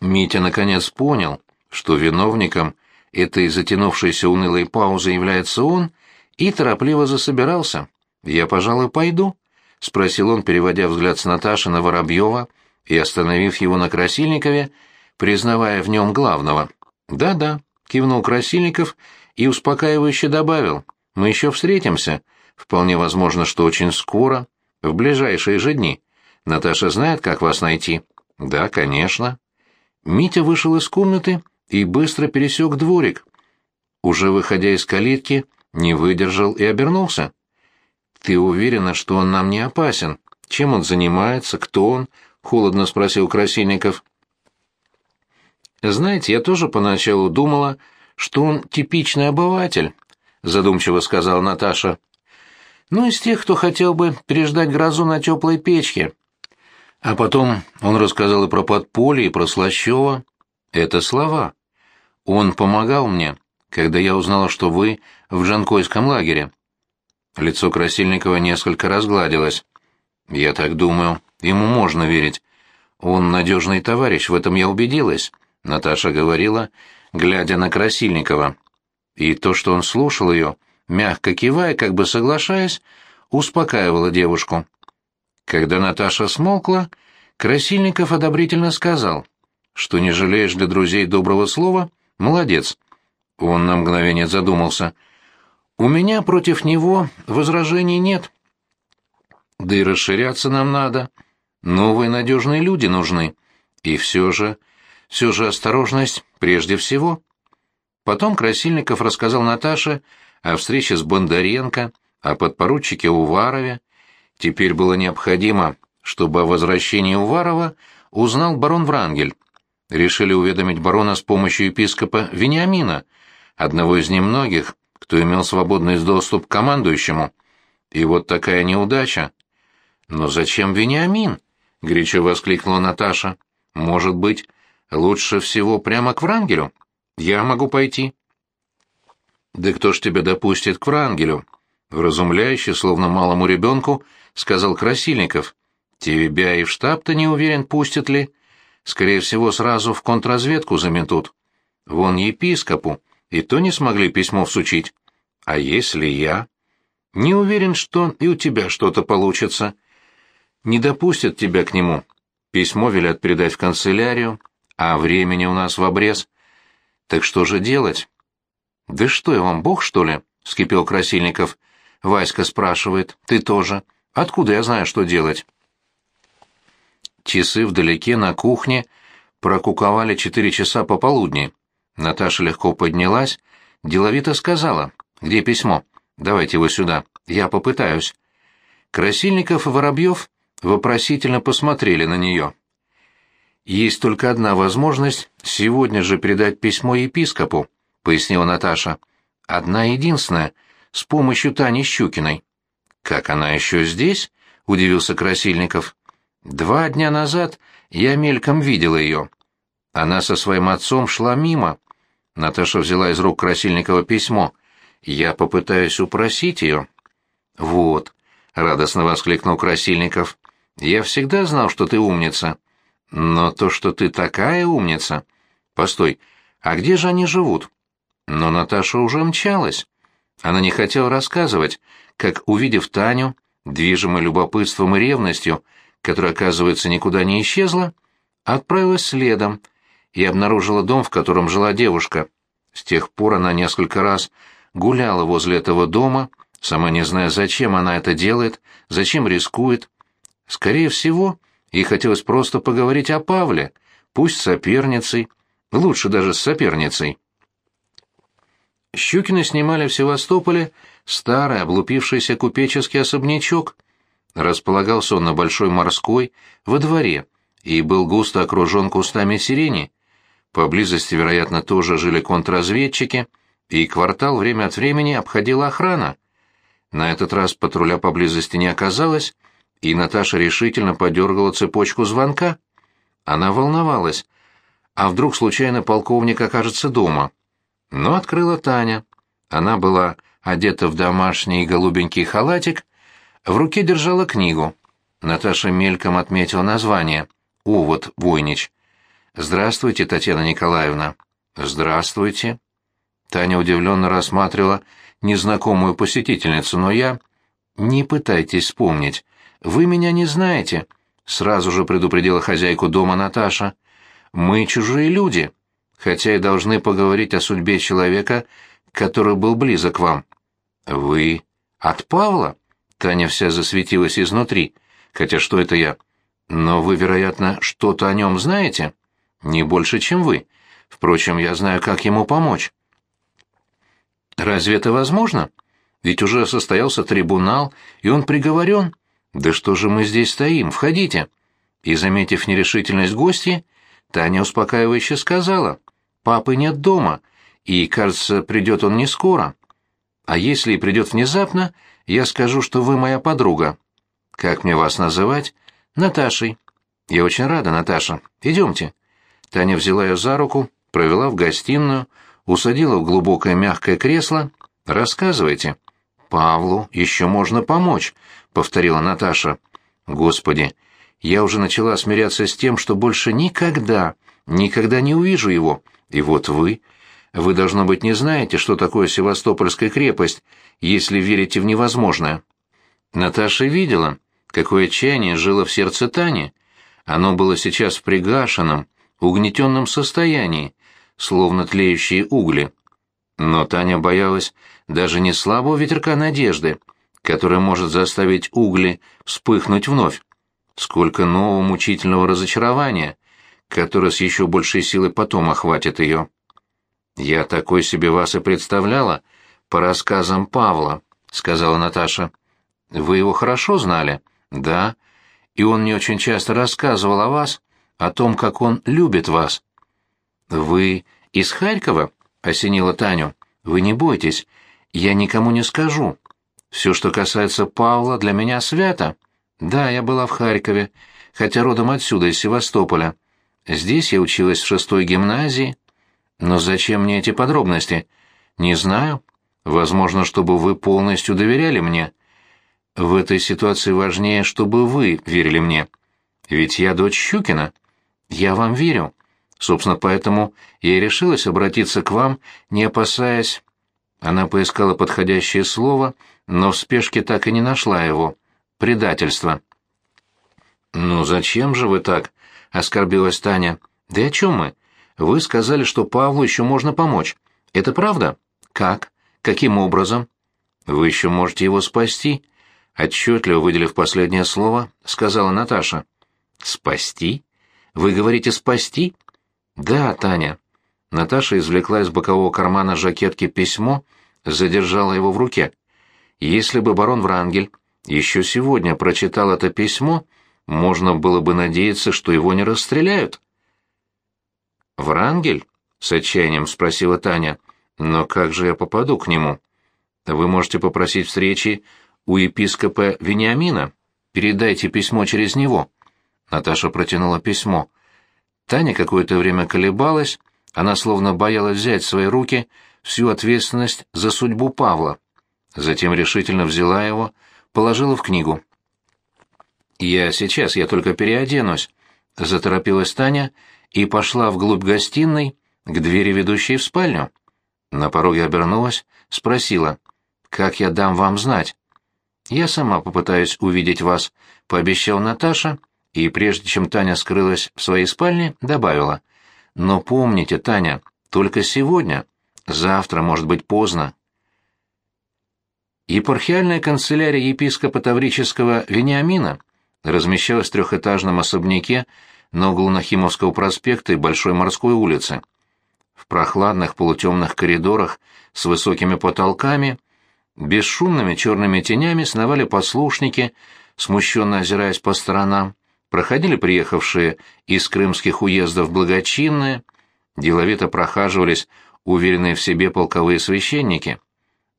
[SPEAKER 1] Митя наконец понял, что виновником этой затянувшейся унылой паузы является он, и торопливо засобирался. «Я, пожалуй, пойду», — спросил он, переводя взгляд с Наташи на Воробьева и остановив его на Красильникове, признавая в нем главного. «Да-да», — кивнул Красильников и успокаивающе добавил, «мы еще встретимся, вполне возможно, что очень скоро, в ближайшие же дни. Наташа знает, как вас найти?» «Да, конечно». Митя вышел из комнаты и быстро пересек дворик. Уже выходя из калитки, не выдержал и обернулся. «Ты уверена, что он нам не опасен? Чем он занимается? Кто он?» — холодно спросил Красильников. «Знаете, я тоже поначалу думала, что он типичный обыватель», — задумчиво сказала Наташа. «Ну, из тех, кто хотел бы переждать грозу на теплой печке». А потом он рассказал и про подполье, и про Слащева. Это слова. Он помогал мне, когда я узнала, что вы в Джанкойском лагере. Лицо Красильникова несколько разгладилось. Я так думаю, ему можно верить. Он надежный товарищ, в этом я убедилась. Наташа говорила, глядя на Красильникова. И то, что он слушал ее, мягко кивая, как бы соглашаясь, успокаивало девушку. Когда Наташа смолкла, Красильников одобрительно сказал, что не жалеешь для друзей доброго слова, молодец. Он на мгновение задумался. У меня против него возражений нет. Да и расширяться нам надо. Новые надежные люди нужны. И все же все же осторожность прежде всего. Потом Красильников рассказал Наташе о встрече с Бондаренко, о подпоручике Уварове. Теперь было необходимо, чтобы о возвращении Уварова узнал барон Врангель. Решили уведомить барона с помощью епископа Вениамина, одного из немногих, кто имел свободный доступ к командующему. И вот такая неудача. «Но зачем Вениамин?» — горячо воскликнула Наташа. «Может быть, Лучше всего прямо к Врангелю. Я могу пойти. Да кто ж тебя допустит к Врангелю? Вразумляюще, словно малому ребенку, сказал Красильников. Тебя и в штаб-то не уверен, пустят ли. Скорее всего, сразу в контрразведку заметут. Вон епископу, и то не смогли письмо всучить. А если я? Не уверен, что и у тебя что-то получится. Не допустят тебя к нему. Письмо велят передать в канцелярию, а времени у нас в обрез. Так что же делать? Да что я вам, бог, что ли? вскипел Красильников. Васька спрашивает. Ты тоже. Откуда я знаю, что делать? Часы вдалеке на кухне прокуковали четыре часа пополудни. Наташа легко поднялась, деловито сказала. «Где письмо? Давайте его сюда. Я попытаюсь». Красильников и Воробьев вопросительно посмотрели на нее. «Есть только одна возможность сегодня же передать письмо епископу», — пояснила Наташа. «Одна единственная, с помощью Тани Щукиной». «Как она еще здесь?» — удивился Красильников. «Два дня назад я мельком видела ее. Она со своим отцом шла мимо». Наташа взяла из рук Красильникова письмо. «Я попытаюсь упросить ее». «Вот», — радостно воскликнул Красильников. «Я всегда знал, что ты умница». Но то, что ты такая умница... Постой, а где же они живут? Но Наташа уже мчалась. Она не хотела рассказывать, как, увидев Таню, движимой любопытством и ревностью, которая, оказывается, никуда не исчезла, отправилась следом и обнаружила дом, в котором жила девушка. С тех пор она несколько раз гуляла возле этого дома, сама не зная, зачем она это делает, зачем рискует. Скорее всего, Ей хотелось просто поговорить о Павле, пусть с соперницей, лучше даже с соперницей. Щукины снимали в Севастополе старый облупившийся купеческий особнячок. Располагался он на Большой Морской, во дворе, и был густо окружен кустами сирени. Поблизости, вероятно, тоже жили контрразведчики, и квартал время от времени обходила охрана. На этот раз патруля поблизости не оказалось, и Наташа решительно подергала цепочку звонка. Она волновалась. А вдруг случайно полковник окажется дома? Но открыла Таня. Она была одета в домашний голубенький халатик, в руке держала книгу. Наташа мельком отметила название. «Увод, Войнич». «Здравствуйте, Татьяна Николаевна». «Здравствуйте». Таня удивленно рассматривала незнакомую посетительницу, но я... «Не пытайтесь вспомнить. Вы меня не знаете», — сразу же предупредила хозяйку дома Наташа. «Мы чужие люди, хотя и должны поговорить о судьбе человека, который был близок вам». «Вы от Павла?» Таня вся засветилась изнутри. «Хотя что это я?» «Но вы, вероятно, что-то о нем знаете?» «Не больше, чем вы. Впрочем, я знаю, как ему помочь». Разве это возможно? Ведь уже состоялся трибунал, и он приговорен. Да что же мы здесь стоим? Входите. И, заметив нерешительность гостья, Таня успокаивающе сказала, «Папы нет дома, и, кажется, придет он не скоро. А если и придет внезапно, я скажу, что вы моя подруга. Как мне вас называть? Наташей. Я очень рада, Наташа. Идемте». Таня взяла ее за руку, провела в гостиную, усадила в глубокое мягкое кресло. «Рассказывайте». «Павлу еще можно помочь», — повторила Наташа. «Господи, я уже начала смиряться с тем, что больше никогда, никогда не увижу его. И вот вы... Вы, должно быть, не знаете, что такое Севастопольская крепость, если верите в невозможное». Наташа видела, какое отчаяние жило в сердце Тани. Оно было сейчас в пригашенном, угнетенном состоянии, словно тлеющие угли. Но Таня боялась даже не слабого ветерка надежды, который может заставить угли вспыхнуть вновь. Сколько нового мучительного разочарования, которое с еще большей силой потом охватит ее. «Я такой себе вас и представляла, по рассказам Павла», — сказала Наташа. «Вы его хорошо знали?» «Да. И он мне очень часто рассказывал о вас, о том, как он любит вас. «Вы из Харькова?» — осенила Таню. «Вы не бойтесь, я никому не скажу. Все, что касается Павла, для меня свято. Да, я была в Харькове, хотя родом отсюда, из Севастополя. Здесь я училась в шестой гимназии. Но зачем мне эти подробности? Не знаю. Возможно, чтобы вы полностью доверяли мне. В этой ситуации важнее, чтобы вы верили мне. Ведь я дочь Щукина. Я вам верю. Собственно, поэтому я и решилась обратиться к вам, не опасаясь... Она поискала подходящее слово, но в спешке так и не нашла его. Предательство. «Ну зачем же вы так?» — оскорбилась Таня. «Да и о чем мы? Вы сказали, что Павлу еще можно помочь. Это правда? Как? Каким образом? Вы еще можете его спасти?» Отчетливо выделив последнее слово, сказала Наташа. «Спасти? Вы говорите «спасти»?» «Да, Таня». Наташа извлекла из бокового кармана жакетки письмо, задержала его в руке. Если бы барон Врангель еще сегодня прочитал это письмо, можно было бы надеяться, что его не расстреляют. «Врангель?» — с отчаянием спросила Таня. «Но как же я попаду к нему?» «Вы можете попросить встречи у епископа Вениамина. Передайте письмо через него». Наташа протянула письмо. Таня какое-то время колебалась, она словно боялась взять в свои руки всю ответственность за судьбу Павла. Затем решительно взяла его, положила в книгу. «Я сейчас, я только переоденусь», — заторопилась Таня и пошла вглубь гостиной, к двери, ведущей в спальню. На пороге обернулась, спросила, «Как я дам вам знать?» «Я сама попытаюсь увидеть вас», — пообещал Наташа, — и прежде чем Таня скрылась в своей спальне, добавила. «Но помните, Таня, только сегодня. Завтра может быть поздно». Епархиальная канцелярия епископа Таврического Вениамина размещалась в трехэтажном особняке на углу Нахимовского проспекта и Большой морской улицы. В прохладных полутемных коридорах с высокими потолками, бесшумными черными тенями сновали послушники, смущенно озираясь по сторонам, проходили приехавшие из крымских уездов благочинные, деловито прохаживались уверенные в себе полковые священники.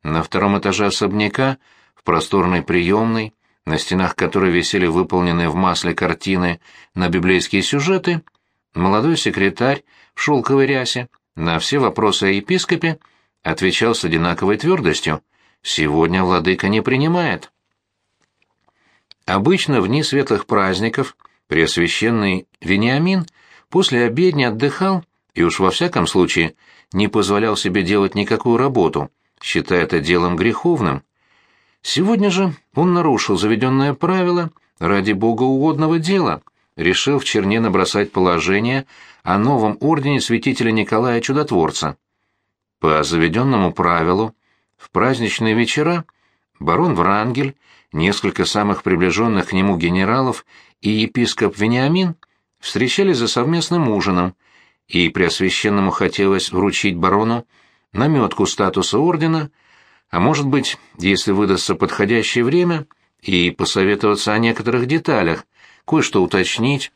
[SPEAKER 1] На втором этаже особняка, в просторной приемной, на стенах которой висели выполненные в масле картины на библейские сюжеты, молодой секретарь в шелковой рясе на все вопросы о епископе отвечал с одинаковой твердостью «Сегодня владыка не принимает». Обычно в дни светлых праздников Преосвященный Вениамин после обедни отдыхал и уж во всяком случае не позволял себе делать никакую работу, считая это делом греховным. Сегодня же он нарушил заведенное правило ради богоугодного дела, решил в черне набросать положение о новом ордене святителя Николая Чудотворца. По заведенному правилу, в праздничные вечера барон Врангель, несколько самых приближенных к нему генералов и епископ Вениамин встречались за совместным ужином, и Преосвященному хотелось вручить барону наметку статуса ордена — а может быть, если выдастся подходящее время, и посоветоваться о некоторых деталях, кое-что уточнить.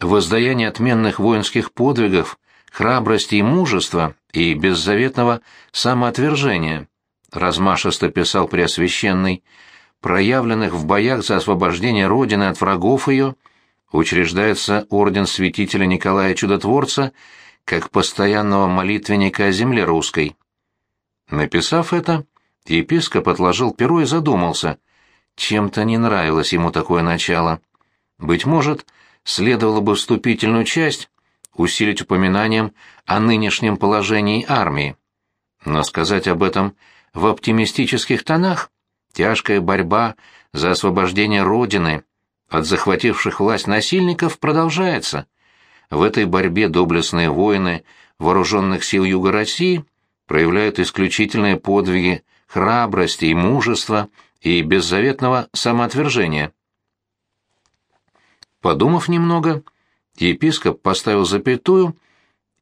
[SPEAKER 1] Воздаяние отменных воинских подвигов, храбрости и мужества и беззаветного самоотвержения, размашисто писал Преосвященный, проявленных в боях за освобождение Родины от врагов ее, учреждается орден святителя Николая Чудотворца как постоянного молитвенника о земле русской. Написав это, епископ отложил перо и задумался. Чем-то не нравилось ему такое начало. Быть может, следовало бы вступительную часть усилить упоминанием о нынешнем положении армии. Но сказать об этом в оптимистических тонах, тяжкая борьба за освобождение Родины от захвативших власть насильников продолжается. В этой борьбе доблестные воины вооруженных сил Юга России проявляют исключительные подвиги храбрости и мужества и беззаветного самоотвержения. Подумав немного, епископ поставил запятую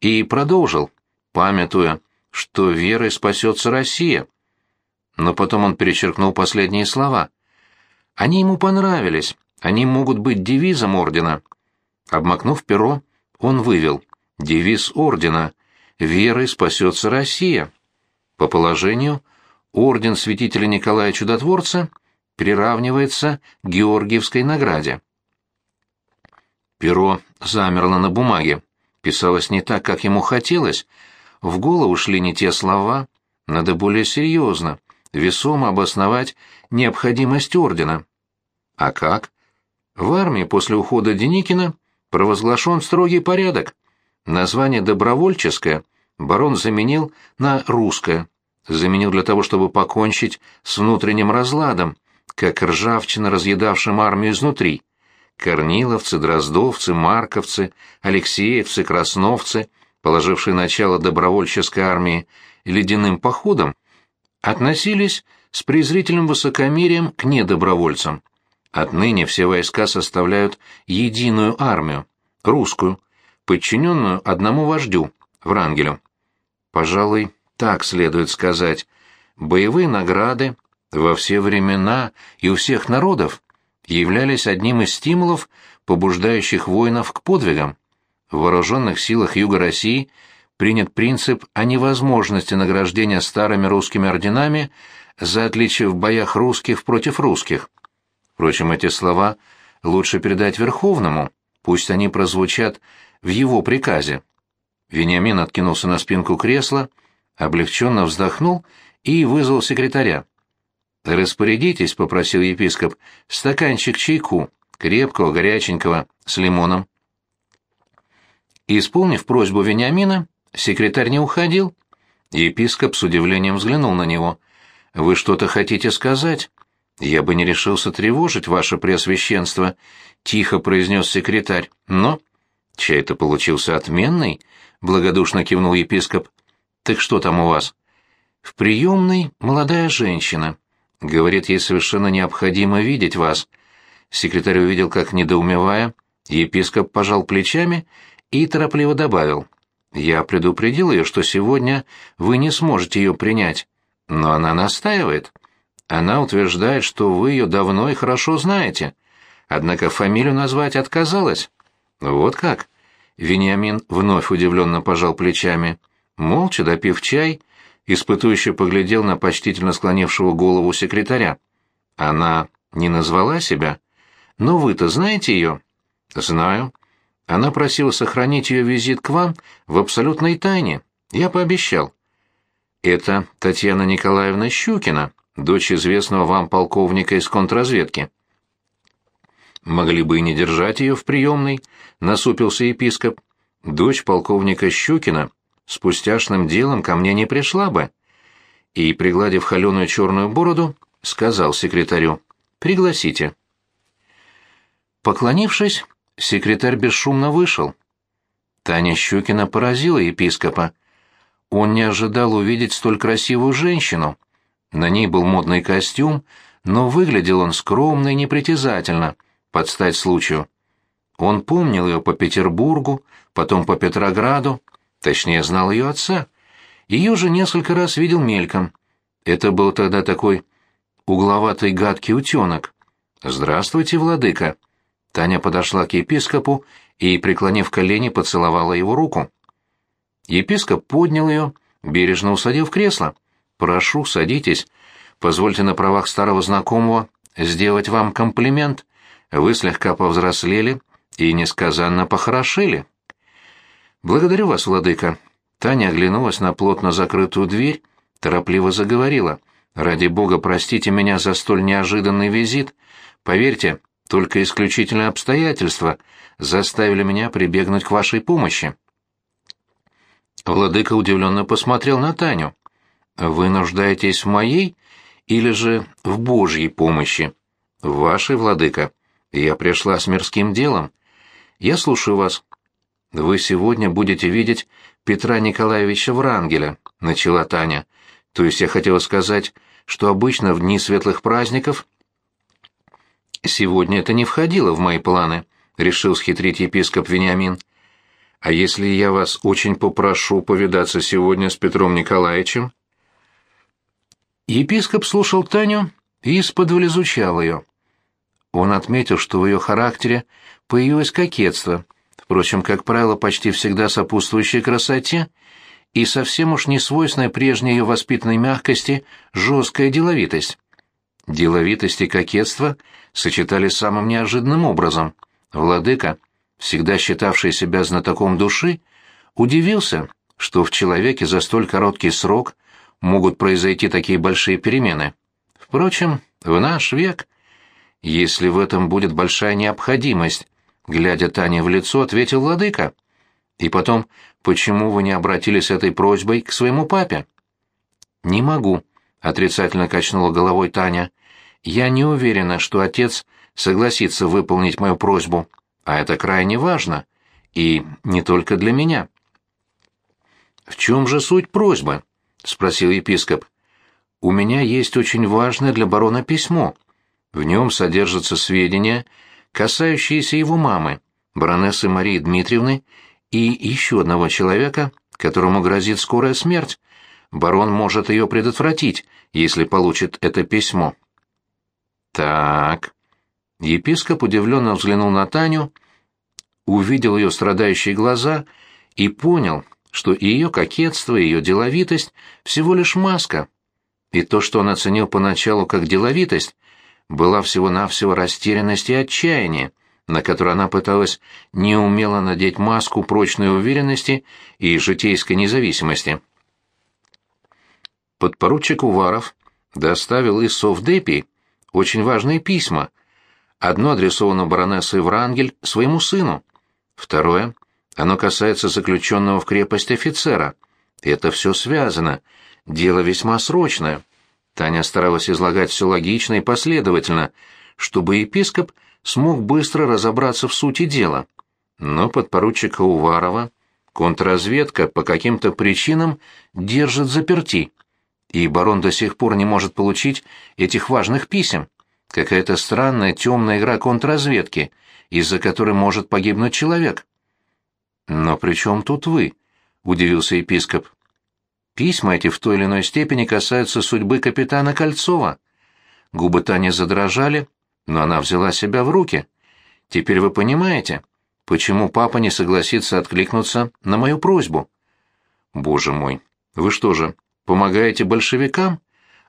[SPEAKER 1] и продолжил, памятуя, что верой спасется Россия. Но потом он перечеркнул последние слова. Они ему понравились, они могут быть девизом ордена. Обмакнув перо, он вывел «Девиз ордена верой спасется Россия. По положению, орден святителя Николая Чудотворца приравнивается к Георгиевской награде. Перо замерло на бумаге. Писалось не так, как ему хотелось. В голову шли не те слова. Надо более серьезно, весомо обосновать необходимость ордена. А как? В армии после ухода Деникина провозглашен строгий порядок. Название «добровольческое» барон заменил на «русское». Заменил для того, чтобы покончить с внутренним разладом, как ржавчина, разъедавшим армию изнутри. Корниловцы, дроздовцы, марковцы, алексеевцы, красновцы, положившие начало добровольческой армии ледяным походом, относились с презрительным высокомерием к недобровольцам. Отныне все войска составляют единую армию, русскую, подчиненную одному вождю, Врангелю. Пожалуй, так следует сказать. Боевые награды во все времена и у всех народов являлись одним из стимулов, побуждающих воинов к подвигам. В вооруженных силах Юга России принят принцип о невозможности награждения старыми русскими орденами за отличие в боях русских против русских. Впрочем, эти слова лучше передать Верховному, пусть они прозвучат в его приказе. Вениамин откинулся на спинку кресла, облегченно вздохнул и вызвал секретаря. «Распорядитесь», — попросил епископ, — «стаканчик чайку, крепкого, горяченького, с лимоном». Исполнив просьбу Вениамина, секретарь не уходил. Епископ с удивлением взглянул на него. «Вы что-то хотите сказать?» «Я бы не решился тревожить ваше преосвященство», — тихо произнес секретарь. «Но...» «Чай-то получился отменный», — благодушно кивнул епископ. «Так что там у вас?» «В приемной молодая женщина. Говорит, ей совершенно необходимо видеть вас». Секретарь увидел, как, недоумевая, епископ пожал плечами и торопливо добавил. Я предупредил ее, что сегодня вы не сможете ее принять, но она настаивает. Она утверждает, что вы ее давно и хорошо знаете, однако фамилию назвать отказалась. Вот как? Вениамин вновь удивленно пожал плечами. Молча допив чай, испытующе поглядел на почтительно склонившего голову секретаря. Она не назвала себя? Но вы-то знаете ее? Знаю. Она просила сохранить ее визит к вам в абсолютной тайне. Я пообещал. Это Татьяна Николаевна Щукина, дочь известного вам полковника из контрразведки. Могли бы и не держать ее в приемной, насупился епископ. Дочь полковника Щукина с пустяшным делом ко мне не пришла бы. И, пригладив холеную черную бороду, сказал секретарю, «Пригласите». Поклонившись, секретарь бесшумно вышел. Таня Щукина поразила епископа. Он не ожидал увидеть столь красивую женщину. На ней был модный костюм, но выглядел он скромно и непритязательно, под стать случаю. Он помнил ее по Петербургу, потом по Петрограду, точнее, знал ее отца. Ее же несколько раз видел мельком. Это был тогда такой угловатый гадкий утенок. «Здравствуйте, владыка!» Таня подошла к епископу и, преклонив колени, поцеловала его руку. Епископ поднял ее, бережно усадил в кресло. «Прошу, садитесь. Позвольте на правах старого знакомого сделать вам комплимент. Вы слегка повзрослели и несказанно похорошели». «Благодарю вас, владыка». Таня оглянулась на плотно закрытую дверь, торопливо заговорила. «Ради бога, простите меня за столь неожиданный визит. Поверьте, только исключительные обстоятельства заставили меня прибегнуть к вашей помощи». Владыка удивленно посмотрел на Таню. «Вы нуждаетесь в моей или же в Божьей помощи?» «В вашей, владыка. Я пришла с мирским делом. Я слушаю вас». «Вы сегодня будете видеть Петра Николаевича Врангеля», — начала Таня. «То есть я хотела сказать, что обычно в дни светлых праздников «Сегодня это не входило в мои планы», — решил схитрить епископ Вениамин. «А если я вас очень попрошу повидаться сегодня с Петром Николаевичем?» Епископ слушал Таню и исподволь изучал ее. Он отметил, что в ее характере появилось кокетство, впрочем, как правило, почти всегда сопутствующее красоте, и совсем уж не свойственная прежней ее воспитанной мягкости жесткая деловитость. Деловитость и кокетство сочетались самым неожиданным образом. Владыка, всегда считавший себя знатоком души, удивился, что в человеке за столь короткий срок могут произойти такие большие перемены. Впрочем, в наш век, если в этом будет большая необходимость, глядя Тане в лицо, ответил владыка. И потом, почему вы не обратились с этой просьбой к своему папе? Не могу, отрицательно качнула головой Таня. Я не уверена, что отец согласится выполнить мою просьбу, а это крайне важно, и не только для меня. «В чем же суть просьбы?» — спросил епископ. «У меня есть очень важное для барона письмо. В нем содержатся сведения, касающиеся его мамы, баронессы Марии Дмитриевны и еще одного человека, которому грозит скорая смерть. Барон может ее предотвратить, если получит это письмо». «Так...» Епископ удивленно взглянул на Таню, увидел ее страдающие глаза и понял, что и ее кокетство, и ее деловитость — всего лишь маска. И то, что он оценил поначалу как деловитость, была всего-навсего растерянность и отчаяние, на которое она пыталась неумело надеть маску прочной уверенности и житейской независимости. Подпоручик Уваров доставил из Совдепи очень важные письма. Одно адресовано баронессой Врангель своему сыну. Второе — оно касается заключенного в крепость офицера. Это все связано. Дело весьма срочное. Таня старалась излагать все логично и последовательно, чтобы епископ смог быстро разобраться в сути дела. Но подпоручика Уварова контрразведка по каким-то причинам держит заперти и барон до сих пор не может получить этих важных писем. Какая-то странная темная игра контрразведки, из-за которой может погибнуть человек. Но при чем тут вы? — удивился епископ. «Письма эти в той или иной степени касаются судьбы капитана Кольцова». Губы Тани задрожали, но она взяла себя в руки. «Теперь вы понимаете, почему папа не согласится откликнуться на мою просьбу?» «Боже мой, вы что же, помогаете большевикам?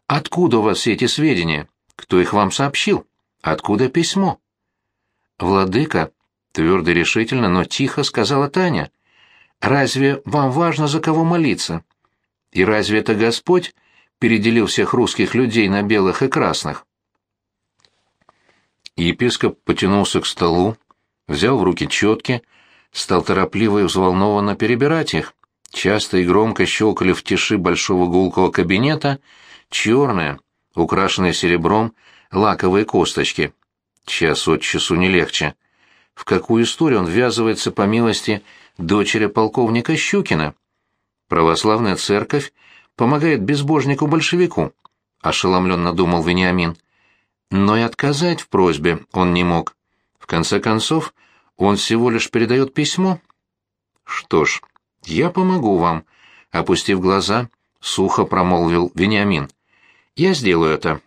[SPEAKER 1] Откуда у вас все эти сведения? Кто их вам сообщил? Откуда письмо?» «Владыка», — твердо и решительно, но тихо сказала Таня, — «разве вам важно, за кого молиться? И разве это Господь переделил всех русских людей на белых и красных?» Епископ потянулся к столу, взял в руки четки, стал торопливо и взволнованно перебирать их. Часто и громко щелкали в тиши большого гулкого кабинета черные, украшенные серебром, лаковые косточки. Час от часу не легче. В какую историю он ввязывается по милости дочери полковника Щукина? Православная церковь помогает безбожнику-большевику, ошеломленно думал Вениамин. Но и отказать в просьбе он не мог. В конце концов, он всего лишь передает письмо. Что ж, я помогу вам, опустив глаза, сухо промолвил Вениамин. Я сделаю это.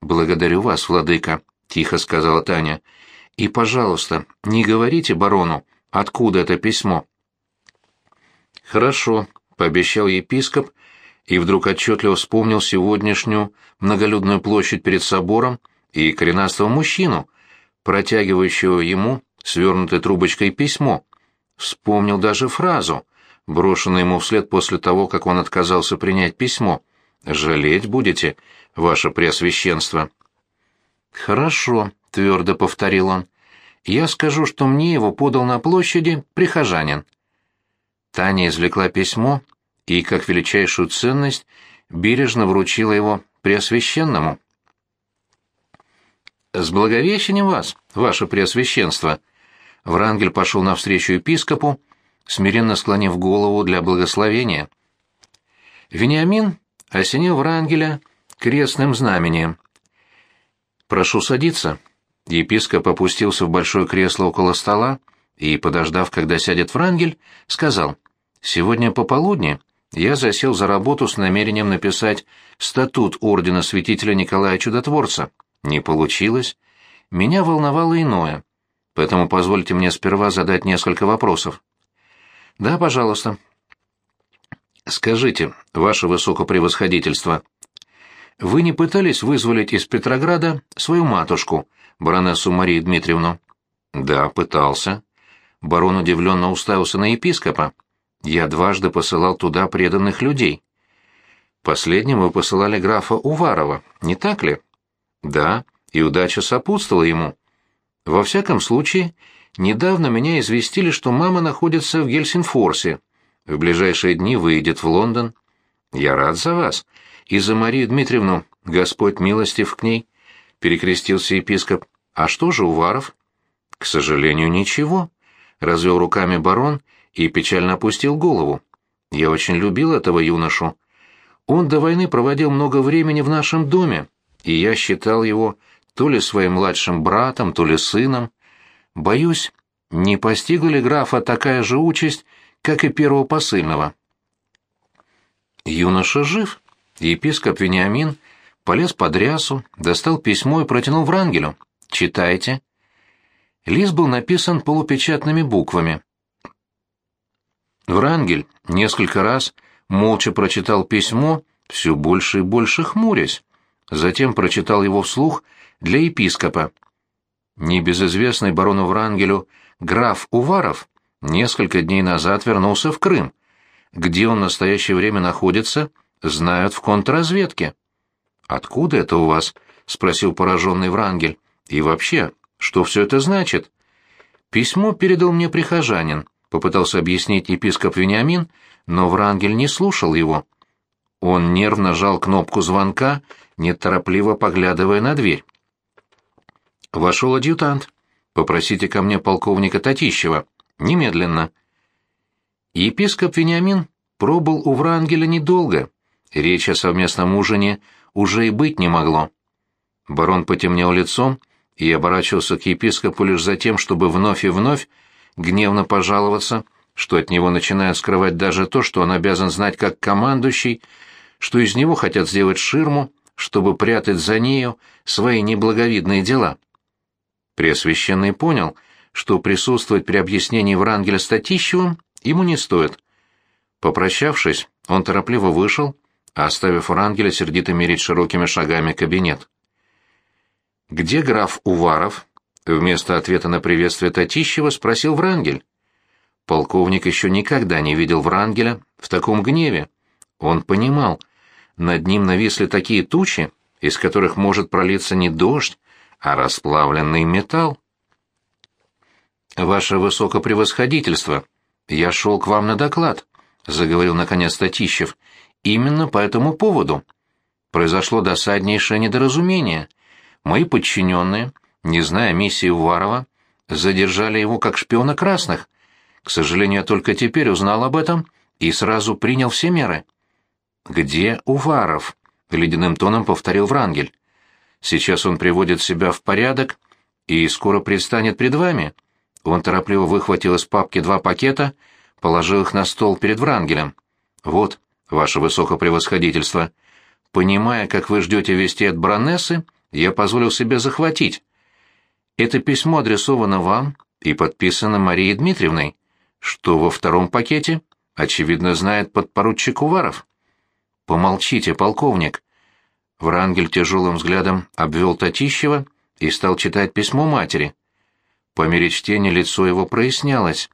[SPEAKER 1] Благодарю вас, владыка, тихо сказала Таня. И, пожалуйста, не говорите барону, откуда это письмо. Хорошо, пообещал епископ и вдруг отчетливо вспомнил сегодняшнюю многолюдную площадь перед собором и коренастого мужчину, протягивающего ему свернутой трубочкой письмо. Вспомнил даже фразу, брошенную ему вслед после того, как он отказался принять письмо. «Жалеть будете, ваше преосвященство». «Хорошо», — твердо повторил он. «Я скажу, что мне его подал на площади прихожанин». Таня извлекла письмо и, как величайшую ценность, бережно вручила его преосвященному. «С благовещением вас, ваше преосвященство!» Врангель пошел навстречу епископу, смиренно склонив голову для благословения. Вениамин осенил Врангеля крестным знамением. «Прошу садиться». Епископ опустился в большое кресло около стола и, подождав, когда сядет Врангель, сказал, «Сегодня пополудни я засел за работу с намерением написать статут Ордена Святителя Николая Чудотворца. Не получилось. Меня волновало иное. Поэтому позвольте мне сперва задать несколько вопросов. Да, пожалуйста. Скажите, ваше высокопревосходительство, вы не пытались вызволить из Петрограда свою матушку, баронессу Марию Дмитриевну? Да, пытался. Барон удивленно уставился на епископа. Я дважды посылал туда преданных людей. Последним вы посылали графа Уварова, не так ли? Да, и удача сопутствовала ему. Во всяком случае, недавно меня известили, что мама находится в Гельсинфорсе. В ближайшие дни выйдет в Лондон. Я рад за вас. И за Марию Дмитриевну Господь милостив к ней. Перекрестился епископ. А что же Уваров? К сожалению, ничего. Развел руками барон и печально опустил голову. Я очень любил этого юношу. Он до войны проводил много времени в нашем доме и я считал его то ли своим младшим братом, то ли сыном. Боюсь, не постигла ли графа такая же участь, как и первого посыльного. Юноша жив. Епископ Вениамин полез под рясу, достал письмо и протянул Врангелю. «Читайте». Лист был написан полупечатными буквами. Врангель несколько раз молча прочитал письмо, все больше и больше хмурясь затем прочитал его вслух для епископа. Небезызвестный барону Врангелю граф Уваров несколько дней назад вернулся в Крым. Где он в настоящее время находится, знают в контрразведке. «Откуда это у вас?» — спросил пораженный Врангель. «И вообще, что все это значит?» «Письмо передал мне прихожанин», — попытался объяснить епископ Вениамин, но Врангель не слушал его. Он нервно жал кнопку звонка, неторопливо поглядывая на дверь. Вошел адъютант. «Попросите ко мне полковника Татищева. Немедленно». Епископ Вениамин пробыл у Врангеля недолго. Речь о совместном ужине уже и быть не могло. Барон потемнел лицом и оборачивался к епископу лишь за тем, чтобы вновь и вновь гневно пожаловаться, что от него начинают скрывать даже то, что он обязан знать как командующий, что из него хотят сделать ширму, чтобы прятать за нею свои неблаговидные дела. Преосвященный понял, что присутствовать при объяснении Врангеля с Татищевым ему не стоит. Попрощавшись, он торопливо вышел, оставив Врангеля сердито мерить широкими шагами кабинет. «Где граф Уваров?» Вместо ответа на приветствие Татищева спросил Врангель. Полковник еще никогда не видел Врангеля в таком гневе. Он понимал, над ним нависли такие тучи, из которых может пролиться не дождь, а расплавленный металл. «Ваше высокопревосходительство, я шел к вам на доклад», — заговорил наконец Татищев, — «именно по этому поводу. Произошло досаднейшее недоразумение. Мои подчиненные, не зная миссии Уварова, задержали его как шпиона красных. К сожалению, я только теперь узнал об этом и сразу принял все меры». «Где Уваров?» — ледяным тоном повторил Врангель. «Сейчас он приводит себя в порядок и скоро предстанет пред вами». Он торопливо выхватил из папки два пакета, положил их на стол перед Врангелем. «Вот, ваше высокопревосходительство. Понимая, как вы ждете вести от баронессы, я позволил себе захватить. Это письмо адресовано вам и подписано Марией Дмитриевной. Что во втором пакете, очевидно, знает подпоручик Уваров». «Помолчите, полковник». Врангель тяжелым взглядом обвел Татищева и стал читать письмо матери. По мере чтения лицо его прояснялось.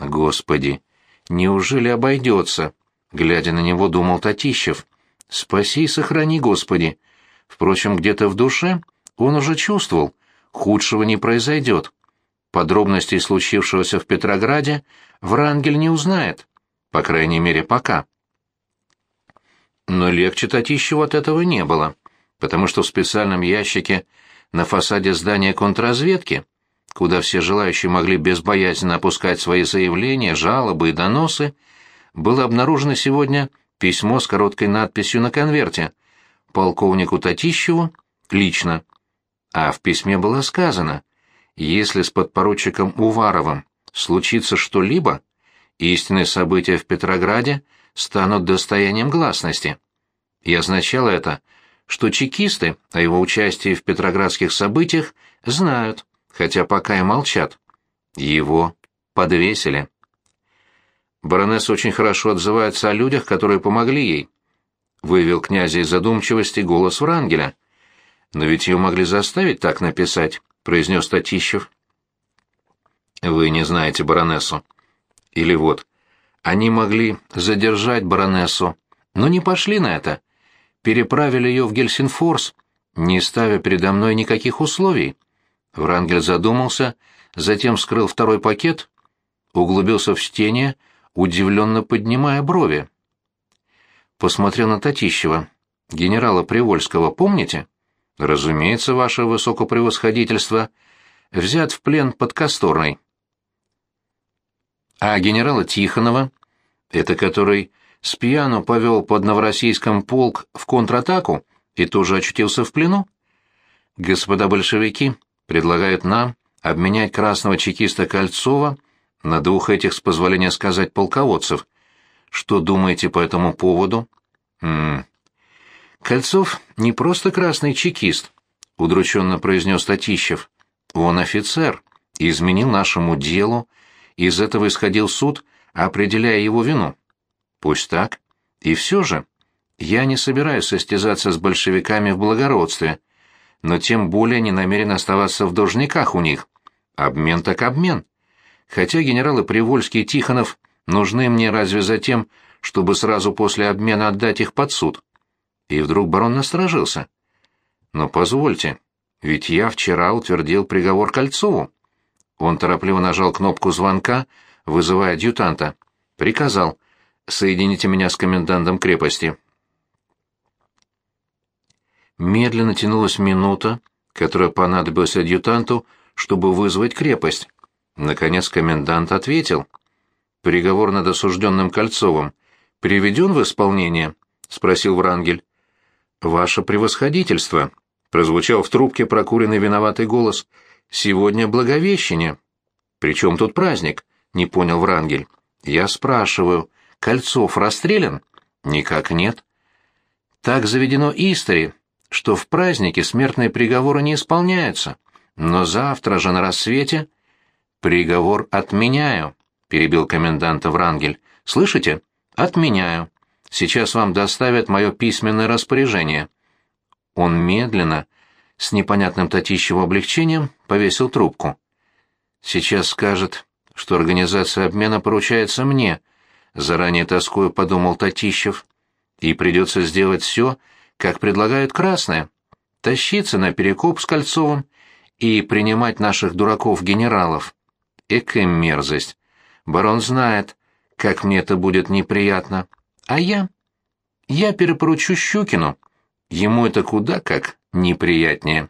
[SPEAKER 1] «Господи, неужели обойдется?» Глядя на него, думал Татищев. «Спаси и сохрани, Господи!» Впрочем, где-то в душе он уже чувствовал, худшего не произойдет. Подробностей случившегося в Петрограде Врангель не узнает, по крайней мере, пока. Но легче Татищеву от этого не было, потому что в специальном ящике на фасаде здания контрразведки, куда все желающие могли безбоязненно опускать свои заявления, жалобы и доносы, было обнаружено сегодня письмо с короткой надписью на конверте «Полковнику Татищеву лично». А в письме было сказано, если с подпоручиком Уваровым случится что-либо, истинные события в Петрограде – станут достоянием гласности. И означало это, что чекисты о его участии в петроградских событиях знают, хотя пока и молчат. Его подвесили. Баронесса очень хорошо отзывается о людях, которые помогли ей. Вывел князя из задумчивости голос Врангеля. «Но ведь ее могли заставить так написать», — произнес Татищев. «Вы не знаете баронессу». Или вот, они могли задержать баронессу, но не пошли на это. Переправили ее в Гельсинфорс, не ставя передо мной никаких условий. Врангель задумался, затем вскрыл второй пакет, углубился в чтение, удивленно поднимая брови. Посмотрел на Татищева. Генерала Привольского помните? Разумеется, ваше высокопревосходительство. Взят в плен под Косторной. А генерала Тихонова, это который с пьяну повел под Новороссийском полк в контратаку и тоже очутился в плену? Господа большевики предлагают нам обменять красного чекиста Кольцова на двух этих, с позволения сказать, полководцев. Что думаете по этому поводу? М -м. Кольцов не просто красный чекист, удрученно произнес Татищев. Он офицер, изменил нашему делу, из этого исходил суд, определяя его вину. Пусть так. И все же, я не собираюсь состязаться с большевиками в благородстве, но тем более не намерен оставаться в должниках у них. Обмен так обмен. Хотя генералы Привольский и Тихонов нужны мне разве за тем, чтобы сразу после обмена отдать их под суд? И вдруг барон насторожился. Но позвольте, ведь я вчера утвердил приговор Кольцову. Он торопливо нажал кнопку звонка, вызывая адъютанта. Приказал «Соедините меня с комендантом крепости». Медленно тянулась минута, которая понадобилась адъютанту, чтобы вызвать крепость. Наконец комендант ответил. «Приговор над осужденным Кольцовым приведен в исполнение?» — спросил Врангель. «Ваше превосходительство», — прозвучал в трубке прокуренный виноватый голос, — Сегодня Благовещение. Причем тут праздник? Не понял Врангель. Я спрашиваю, Кольцов расстрелян? Никак нет. Так заведено истори, что в празднике смертные приговоры не исполняются. Но завтра же на рассвете... Приговор отменяю, перебил коменданта Врангель. Слышите? Отменяю. Сейчас вам доставят мое письменное распоряжение. Он медленно, с непонятным Татищевым облегчением, повесил трубку. Сейчас скажет, что организация обмена поручается мне, заранее тоскую подумал Татищев. И придется сделать все, как предлагают красные. Тащиться на перекоп с Кольцовым и принимать наших дураков-генералов. Экая мерзость. Барон знает, как мне это будет неприятно. А я? Я перепоручу Щукину. Ему это куда как неприятнее.